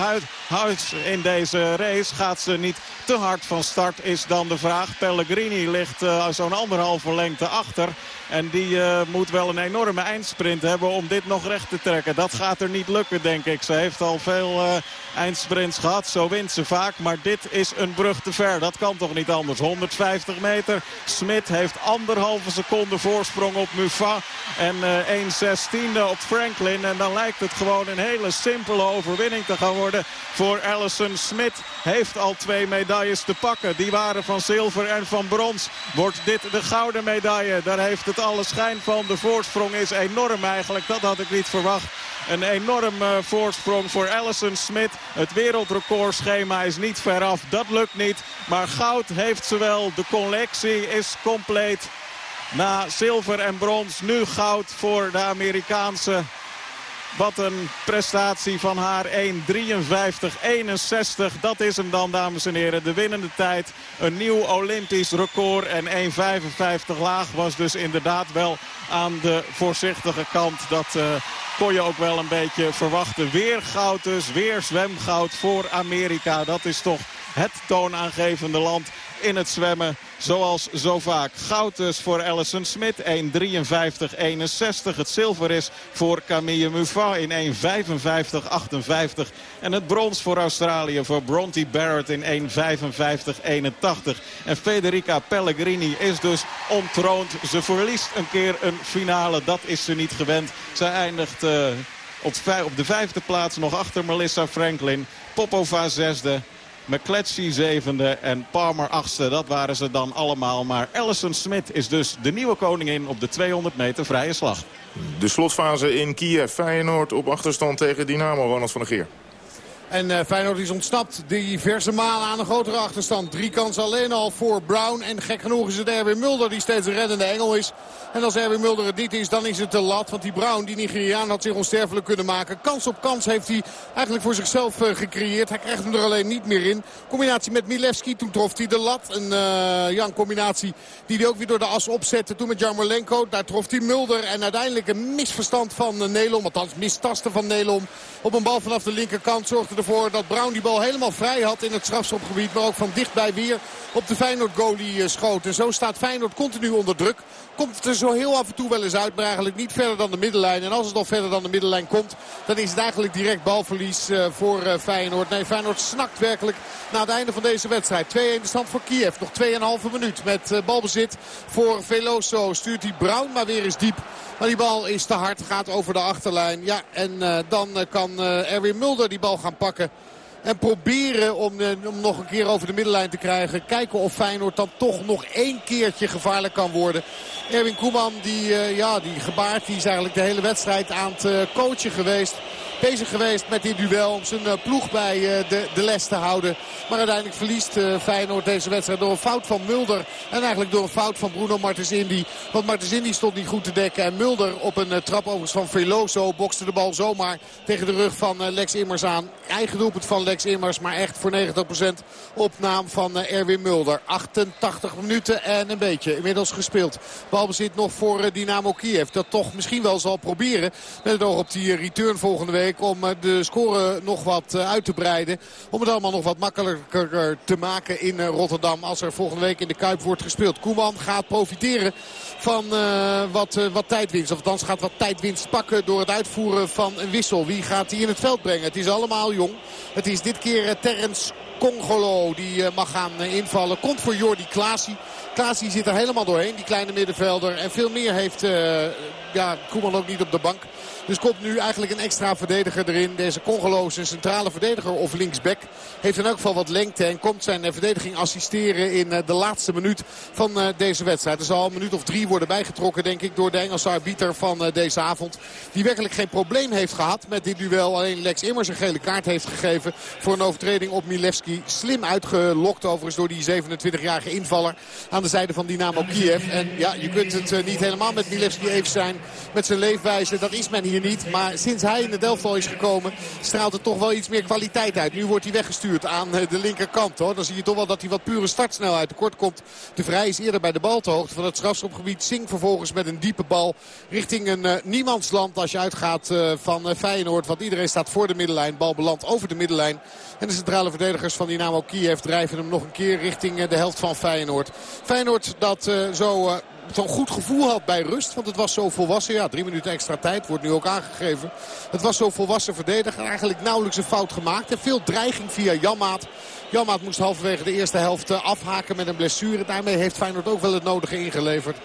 S14: huid in deze race. Gaat ze niet te hard van start is dan de vraag. Pellegrini ligt uh, zo'n anderhalve lengte achter. En die uh, moet wel een enorme eindsprint hebben om dit nog recht te trekken. Dat gaat er niet lukken, denk ik. Ze heeft al veel uh, eindsprints gehad. Zo wint ze vaak. Maar dit is een brug te ver. Dat kan toch niet anders. 150 meter. Smit heeft anderhalve seconde voorsprong op Mufa. En uh, 1 16e op Franklin. En dan lijkt het gewoon een hele simpele overwinning te gaan worden voor Allison Smit. Heeft al twee medailles te pakken. Die waren van zilver en van brons. Wordt dit de gouden medaille. Daar heeft het alle schijn van. De voorsprong is enorm eigenlijk. Dat had ik niet verwacht. Een enorm uh, voorsprong voor Allison Smit. Het wereldrecordschema is niet ver af. Dat lukt niet. Maar goud heeft ze wel. De collectie is compleet. Na zilver en brons nu goud voor de Amerikaanse wat een prestatie van haar. 1.53.61. Dat is hem dan, dames en heren. De winnende tijd. Een nieuw Olympisch record. En 1.55 laag was dus inderdaad wel aan de voorzichtige kant. Dat uh, kon je ook wel een beetje verwachten. Weer goud dus. Weer zwemgoud voor Amerika. Dat is toch het toonaangevende land in het zwemmen. Zoals zo vaak. Goud dus voor Allison Smit. 1.53.61. Het zilver is voor Camille Muffat in 1.55.58. En het brons voor Australië voor Bronte Barrett in 1.55.81. En Federica Pellegrini is dus ontroond. Ze verliest een keer een finale. Dat is ze niet gewend. Zij eindigt... Op, op de vijfde plaats nog achter Melissa Franklin. Popova zesde. McClatchy zevende en Palmer achtste. Dat waren ze dan allemaal. Maar Allison Smit is dus de nieuwe koningin op de 200 meter vrije slag.
S3: De slotfase in Kiev. Feyenoord op achterstand tegen Dynamo. Ronald van der Geer.
S9: En uh, Feyenoord is ontsnapt diverse malen aan een grotere achterstand. Drie kansen alleen al voor Brown. En gek genoeg is het Erwin Mulder die steeds een reddende engel is. En als Erwin Mulder het niet is, dan is het te lat. Want die Brown, die Nigeriaan, had zich onsterfelijk kunnen maken. Kans op kans heeft hij eigenlijk voor zichzelf uh, gecreëerd. Hij krijgt hem er alleen niet meer in. Combinatie met Milevski, toen trof hij de lat. Een, ja, een combinatie die hij ook weer door de as opzette. Toen met Jarmolenko, daar trof hij Mulder. En uiteindelijk een misverstand van Nelom, althans mistasten van Nelom. Op een bal vanaf de linkerkant zorgde ervoor dat Brown die bal helemaal vrij had in het strafschopgebied. Maar ook van dichtbij weer op de Feyenoord goalie schoot. En zo staat Feyenoord continu onder druk. Komt het er zo heel af en toe wel eens uit, maar eigenlijk niet verder dan de middenlijn. En als het al verder dan de middenlijn komt, dan is het eigenlijk direct balverlies uh, voor uh, Feyenoord. Nee, Feyenoord snakt werkelijk na het einde van deze wedstrijd. 2-1 de stand voor Kiev. Nog 2,5 minuut met balbezit voor Veloso. Stuurt hij Brown maar weer eens diep. Maar die bal is te hard, gaat over de achterlijn. Ja, en dan kan Erwin Mulder die bal gaan pakken. En proberen om, om nog een keer over de middenlijn te krijgen. Kijken of Feyenoord dan toch nog één keertje gevaarlijk kan worden. Erwin Koeman, die, ja, die gebaard, die is eigenlijk de hele wedstrijd aan het coachen geweest. Bezig geweest met dit duel om zijn uh, ploeg bij de, de les te houden. Maar uiteindelijk verliest Feyenoord deze wedstrijd door een fout van Mulder. En eigenlijk door een fout van Bruno Martens Indy. Want Martens Indy stond niet goed te dekken. En Mulder op een trap overigens van Veloso bokste de bal zomaar tegen de rug van Lex Immers aan. Eigen doelpunt van Lex Immers, maar echt voor 90% op naam van Erwin Mulder. 88 minuten en een beetje inmiddels gespeeld. Balbezit nog voor Dynamo Kiev. Dat toch misschien wel zal proberen. Met het oog op die return volgende week. Om de score nog wat uit te breiden. Om het allemaal nog wat makkelijker te maken in Rotterdam. Als er volgende week in de Kuip wordt gespeeld. Koeman gaat profiteren van wat, wat tijdwinst. Of althans gaat wat tijdwinst pakken door het uitvoeren van een wissel. Wie gaat hij in het veld brengen? Het is allemaal jong. Het is dit keer Terrence Congolo die mag gaan invallen. Komt voor Jordi Klaasie. Klaasie zit er helemaal doorheen, die kleine middenvelder. En veel meer heeft ja, Koeman ook niet op de bank. Dus komt nu eigenlijk een extra verdediger erin. Deze Congolees, centrale verdediger of linksback. Heeft in elk geval wat lengte en komt zijn eh, verdediging assisteren in eh, de laatste minuut van eh, deze wedstrijd. Er zal een minuut of drie worden bijgetrokken denk ik door de Engelse arbiter van deze avond. Die werkelijk geen probleem heeft gehad met dit duel. Alleen Lex Immers een gele kaart heeft gegeven voor een overtreding op Milevski. Slim uitgelokt overigens door die 27-jarige invaller aan de zijde van Dynamo Kiev. En ja, je kunt het niet helemaal met Milevski even zijn met zijn leefwijze. Dat is men hier niet. Maar sinds hij in de Delftal is gekomen straalt het toch wel iets meer kwaliteit uit. Nu wordt hij weggestuurd aan de linkerkant. Hoor. Dan zie je toch wel dat hij wat pure startsnelheid tekort komt. De Vrij is eerder bij de bal te hoogte van het strafschopgebied. Sing vervolgens met een diepe bal richting een uh, niemandsland. Als je uitgaat uh, van Feyenoord. Want iedereen staat voor de middenlijn. Bal belandt over de middenlijn. En de centrale verdedigers van Dynamo Kiev drijven hem nog een keer richting de helft van Feyenoord. Feyenoord dat zo zo'n goed gevoel had bij rust. Want het was zo volwassen. Ja, drie minuten extra tijd wordt nu ook aangegeven. Het was zo volwassen verdediger. Eigenlijk nauwelijks een fout gemaakt. En veel dreiging via Janmaat. Janmaat moest halverwege de eerste helft afhaken met een blessure. Daarmee heeft Feyenoord ook wel het nodige ingeleverd.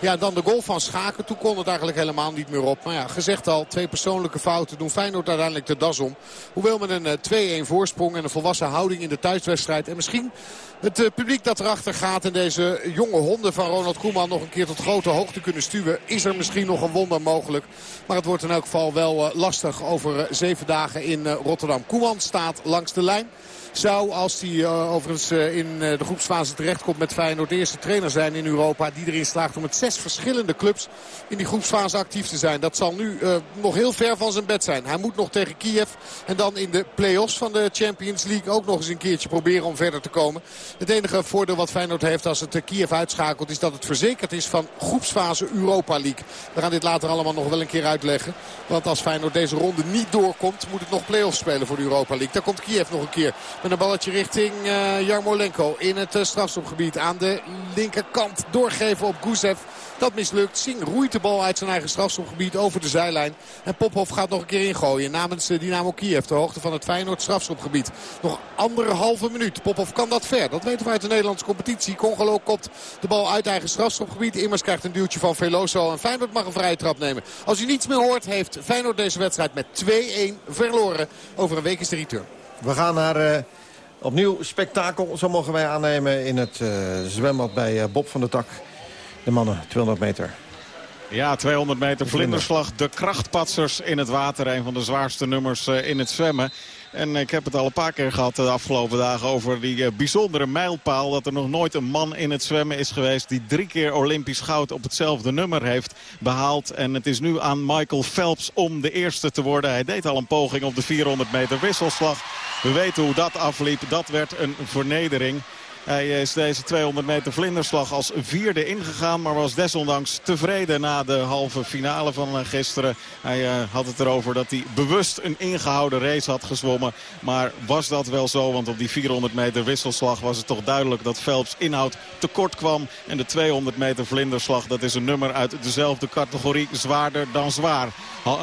S9: Ja, dan de goal van Schaken. Toen kon het eigenlijk helemaal niet meer op. Maar ja, gezegd al, twee persoonlijke fouten doen Feyenoord uiteindelijk de das om. Hoewel met een 2-1 voorsprong en een volwassen houding in de thuiswedstrijd. En misschien het uh, publiek dat erachter gaat en deze jonge honden van Ronald Koeman nog een keer tot grote hoogte kunnen stuwen. Is er misschien nog een wonder mogelijk. Maar het wordt in elk geval wel uh, lastig over uh, zeven dagen in Rotterdam. Koeman staat langs de lijn. Zou, als hij uh, overigens uh, in uh, de groepsfase terechtkomt met Feyenoord... de eerste trainer zijn in Europa die erin slaagt om met zes verschillende clubs... in die groepsfase actief te zijn. Dat zal nu nog heel ver van zijn bed zijn. Hij moet nog tegen Kiev en dan in de play-offs van de Champions League... ook nog eens een keertje proberen om verder te komen. Het enige voordeel wat Feyenoord heeft als het Kiev uitschakelt... is dat het verzekerd is van groepsfase Europa League. We gaan dit later allemaal nog wel een keer uitleggen. Want als Feyenoord deze ronde niet doorkomt... moet het nog play-offs spelen voor de Europa League. Daar komt Kiev nog een keer met een balletje richting uh, Jarmolenko in het uh, strafschopgebied. Aan de linkerkant doorgeven op Gusev. Dat mislukt. Singh roeit de bal uit zijn eigen strafschopgebied over de zijlijn. En Popov gaat nog een keer ingooien namens uh, Dynamo Kiev. De hoogte van het Feyenoord strafschopgebied. Nog anderhalve minuut. Popov kan dat ver. Dat weten we uit de Nederlandse competitie. Congolo kopt de bal uit eigen strafschopgebied. Immers krijgt een duwtje van Veloso. En Feyenoord mag een vrije trap nemen. Als u niets meer hoort heeft Feyenoord deze wedstrijd met 2-1 verloren. Over een week is de return.
S2: We gaan naar... Uh... Opnieuw spektakel, zo mogen wij aannemen in het uh, zwembad bij uh, Bob van der Tak. De mannen, 200 meter.
S14: Ja, 200 meter vlinderslag. De krachtpatsers in het water. Een van de zwaarste nummers in het zwemmen. En ik heb het al een paar keer gehad de afgelopen dagen over die uh, bijzondere mijlpaal. Dat er nog nooit een man in het zwemmen is geweest die drie keer Olympisch goud op hetzelfde nummer heeft behaald. En het is nu aan Michael Phelps om de eerste te worden. Hij deed al een poging op de 400 meter wisselslag. We weten hoe dat afliep. Dat werd een vernedering. Hij is deze 200 meter vlinderslag als vierde ingegaan. Maar was desondanks tevreden na de halve finale van gisteren. Hij uh, had het erover dat hij bewust een ingehouden race had gezwommen. Maar was dat wel zo? Want op die 400 meter wisselslag was het toch duidelijk dat Phelps inhoud tekort kwam. En de 200 meter vlinderslag dat is een nummer uit dezelfde categorie. Zwaarder dan zwaar.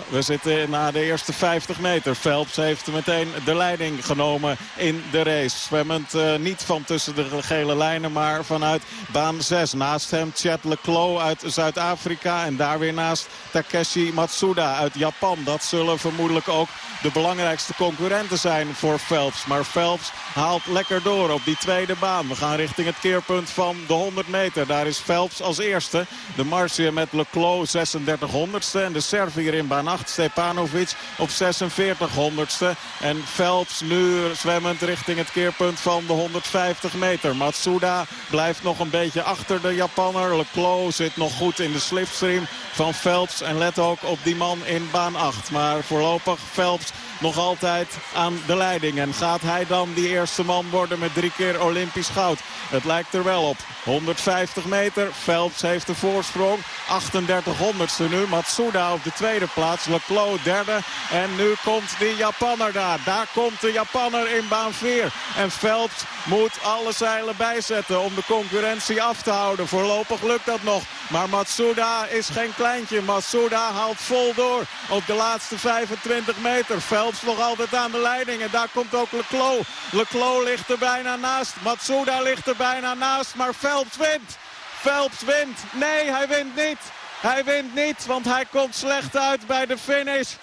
S14: We zitten na de eerste 50 meter. Phelps heeft meteen de leiding genomen in de race. Zwemmend uh, niet van tussen de gele lijnen, maar vanuit baan 6. Naast hem Chet Leclos uit Zuid-Afrika. En daar weer naast Takeshi Matsuda uit Japan. Dat zullen vermoedelijk ook de belangrijkste concurrenten zijn voor Phelps. Maar Phelps haalt lekker door op die tweede baan. We gaan richting het keerpunt van de 100 meter. Daar is Phelps als eerste. De Martië met Leclos 36 honderdste. En de Servier in baan 8, Stepanovic op 46 honderdste. En Phelps nu zwemmend richting het keerpunt van de 150 meter. Matsuda blijft nog een beetje achter de Japanner. Leclos zit nog goed in de slipstream van Phelps. En let ook op die man in baan 8. Maar voorlopig Phelps nog altijd aan de leiding. En gaat hij dan die eerste man worden met drie keer Olympisch goud? Het lijkt er wel op. 150 meter. Phelps heeft de voorsprong. 38 honderdste nu. Matsuda op de tweede plaats. Leclos derde. En nu komt die Japanner daar. Daar komt de Japanner in baan 4. En Phelps moet alle bijzetten om de concurrentie af te houden. Voorlopig lukt dat nog. Maar Matsuda is geen kleintje. Matsuda haalt vol door op de laatste 25 meter. Phelps nog altijd aan de leiding. En daar komt ook Leclos. Leclos ligt er bijna naast. Matsuda ligt er bijna naast. Maar Phelps wint. Phelps wint. Nee, hij wint niet. Hij wint niet, want hij komt slecht uit bij de finish.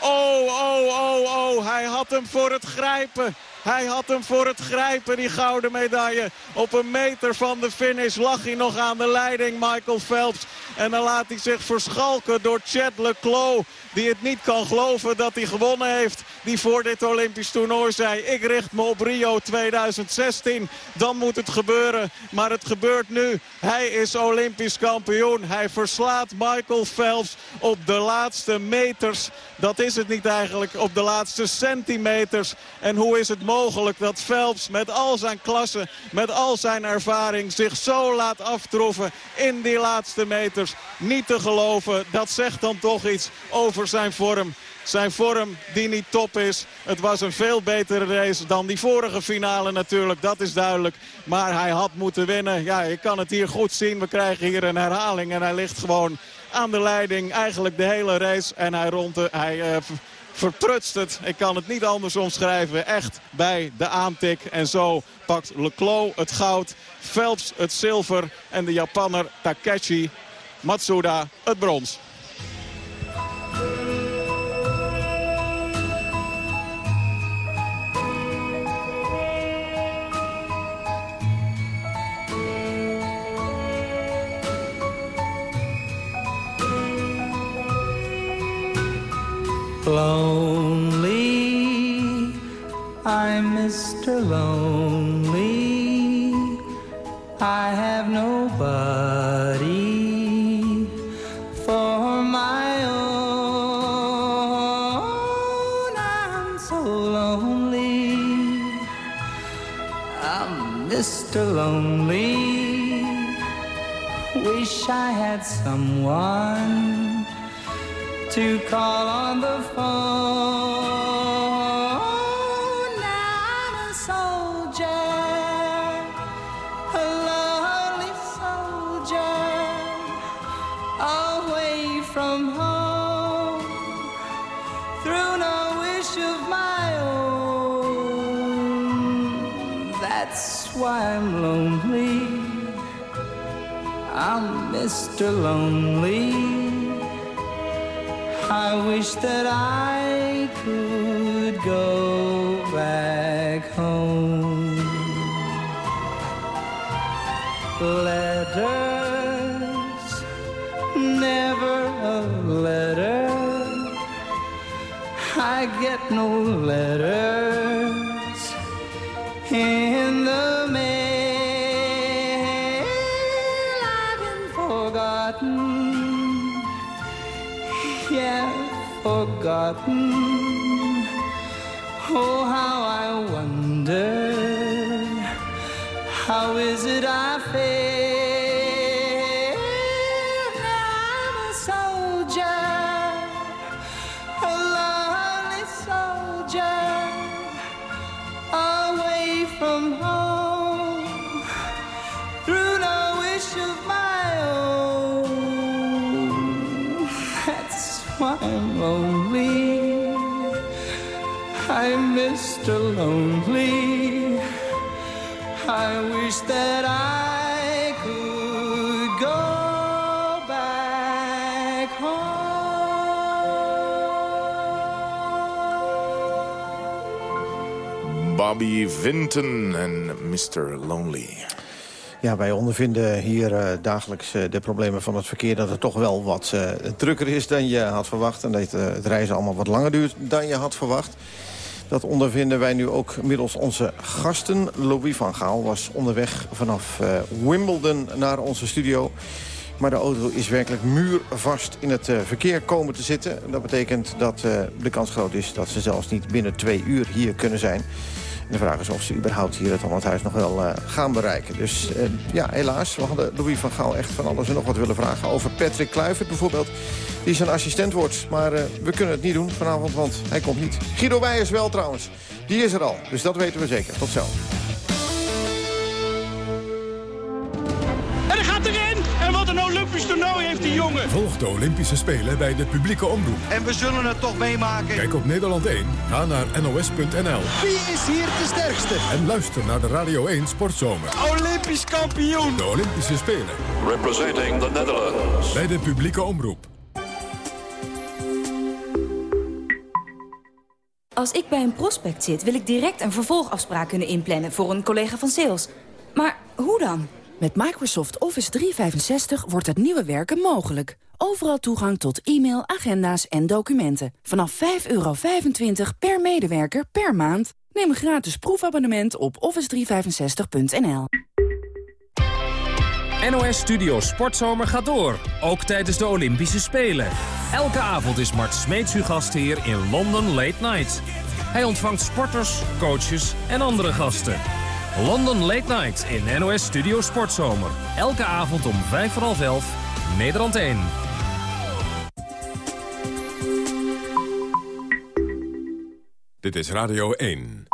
S14: Oh, oh, oh, oh. Hij had hem voor het grijpen. Hij had hem voor het grijpen, die gouden medaille. Op een meter van de finish lag hij nog aan de leiding, Michael Phelps. En dan laat hij zich verschalken door Chad Leclos. Die het niet kan geloven dat hij gewonnen heeft. Die voor dit Olympisch toernooi zei, ik richt me op Rio 2016. Dan moet het gebeuren. Maar het gebeurt nu. Hij is Olympisch kampioen. Hij verslaat Michael Phelps op de laatste meters. Dat is het niet eigenlijk. Op de laatste centimeters. En hoe is het mogelijk dat Phelps met al zijn klasse, met al zijn ervaring... zich zo laat aftroeven in die laatste meters. Niet te geloven. Dat zegt dan toch iets over zijn vorm. Zijn vorm die niet top is. Het was een veel betere race dan die vorige finale natuurlijk. Dat is duidelijk. Maar hij had moeten winnen. Ja, je kan het hier goed zien. We krijgen hier een herhaling. En hij ligt gewoon aan de leiding. Eigenlijk de hele race. En hij, rond de, hij uh, verprutst het. Ik kan het niet anders omschrijven. Echt bij de aantik. En zo pakt Leclos het goud. Phelps het zilver. En de Japanner Takeshi Matsuda het brons.
S10: Lonely, I'm Mr. Lonely. I have nobody for my own. I'm so lonely. I'm Mr. Lonely. Wish I had someone to call on the phone. Now I'm a soldier, a lonely soldier, away from home, through no wish of my own. That's why I'm lonely. I'm Mr. Lonely. I wish that I could go back home. Letters, never a letter. I get no letters forgotten. Mr. Lonely. I wish that I could go back
S3: Bobby Vinton en Mr. Lonely.
S2: Ja, wij ondervinden hier uh, dagelijks uh, de problemen van het verkeer... dat het toch wel wat uh, drukker is dan je had verwacht... en dat het reizen allemaal wat langer duurt dan je had verwacht. Dat ondervinden wij nu ook middels onze gasten. Louis van Gaal was onderweg vanaf Wimbledon naar onze studio... Maar de auto is werkelijk muurvast in het verkeer komen te zitten. Dat betekent dat de kans groot is dat ze zelfs niet binnen twee uur hier kunnen zijn. De vraag is of ze überhaupt hier het Hollandhuis nog wel uh, gaan bereiken. Dus uh, ja, helaas. We hadden Louis van Gaal echt van alles en nog wat willen vragen. Over Patrick Kluivert bijvoorbeeld, die zijn assistent wordt. Maar uh, we kunnen het niet doen vanavond, want hij komt niet. Guido Weijers wel trouwens. Die is er al, dus dat weten we zeker. Tot zo.
S16: Jongen.
S1: Volg de Olympische Spelen bij de publieke omroep.
S16: En we zullen het toch meemaken.
S1: Kijk op Nederland 1, ga naar nos.nl.
S16: Wie is hier de sterkste?
S1: En luister naar de Radio 1 Sportzomer.
S16: Olympisch kampioen.
S1: De Olympische Spelen.
S17: Representing the Netherlands.
S1: Bij de publieke omroep.
S18: Als ik bij een prospect zit, wil ik direct een vervolgafspraak kunnen inplannen voor een collega van sales. Maar hoe dan?
S19: Met Microsoft Office 365 wordt het nieuwe werken mogelijk. Overal toegang tot e-mail, agenda's en documenten. Vanaf 5,25 per medewerker per maand. Neem een gratis proefabonnement op office365.nl.
S20: NOS Studio Sportzomer gaat door, ook tijdens de Olympische Spelen. Elke avond is Mart Smeets uw gastheer in London Late Night. Hij ontvangt sporters, coaches en andere gasten. London Late Night in NOS Studio Sportzomer. Elke avond om vijf voor half elf, Nederland 1.
S1: Dit is Radio 1.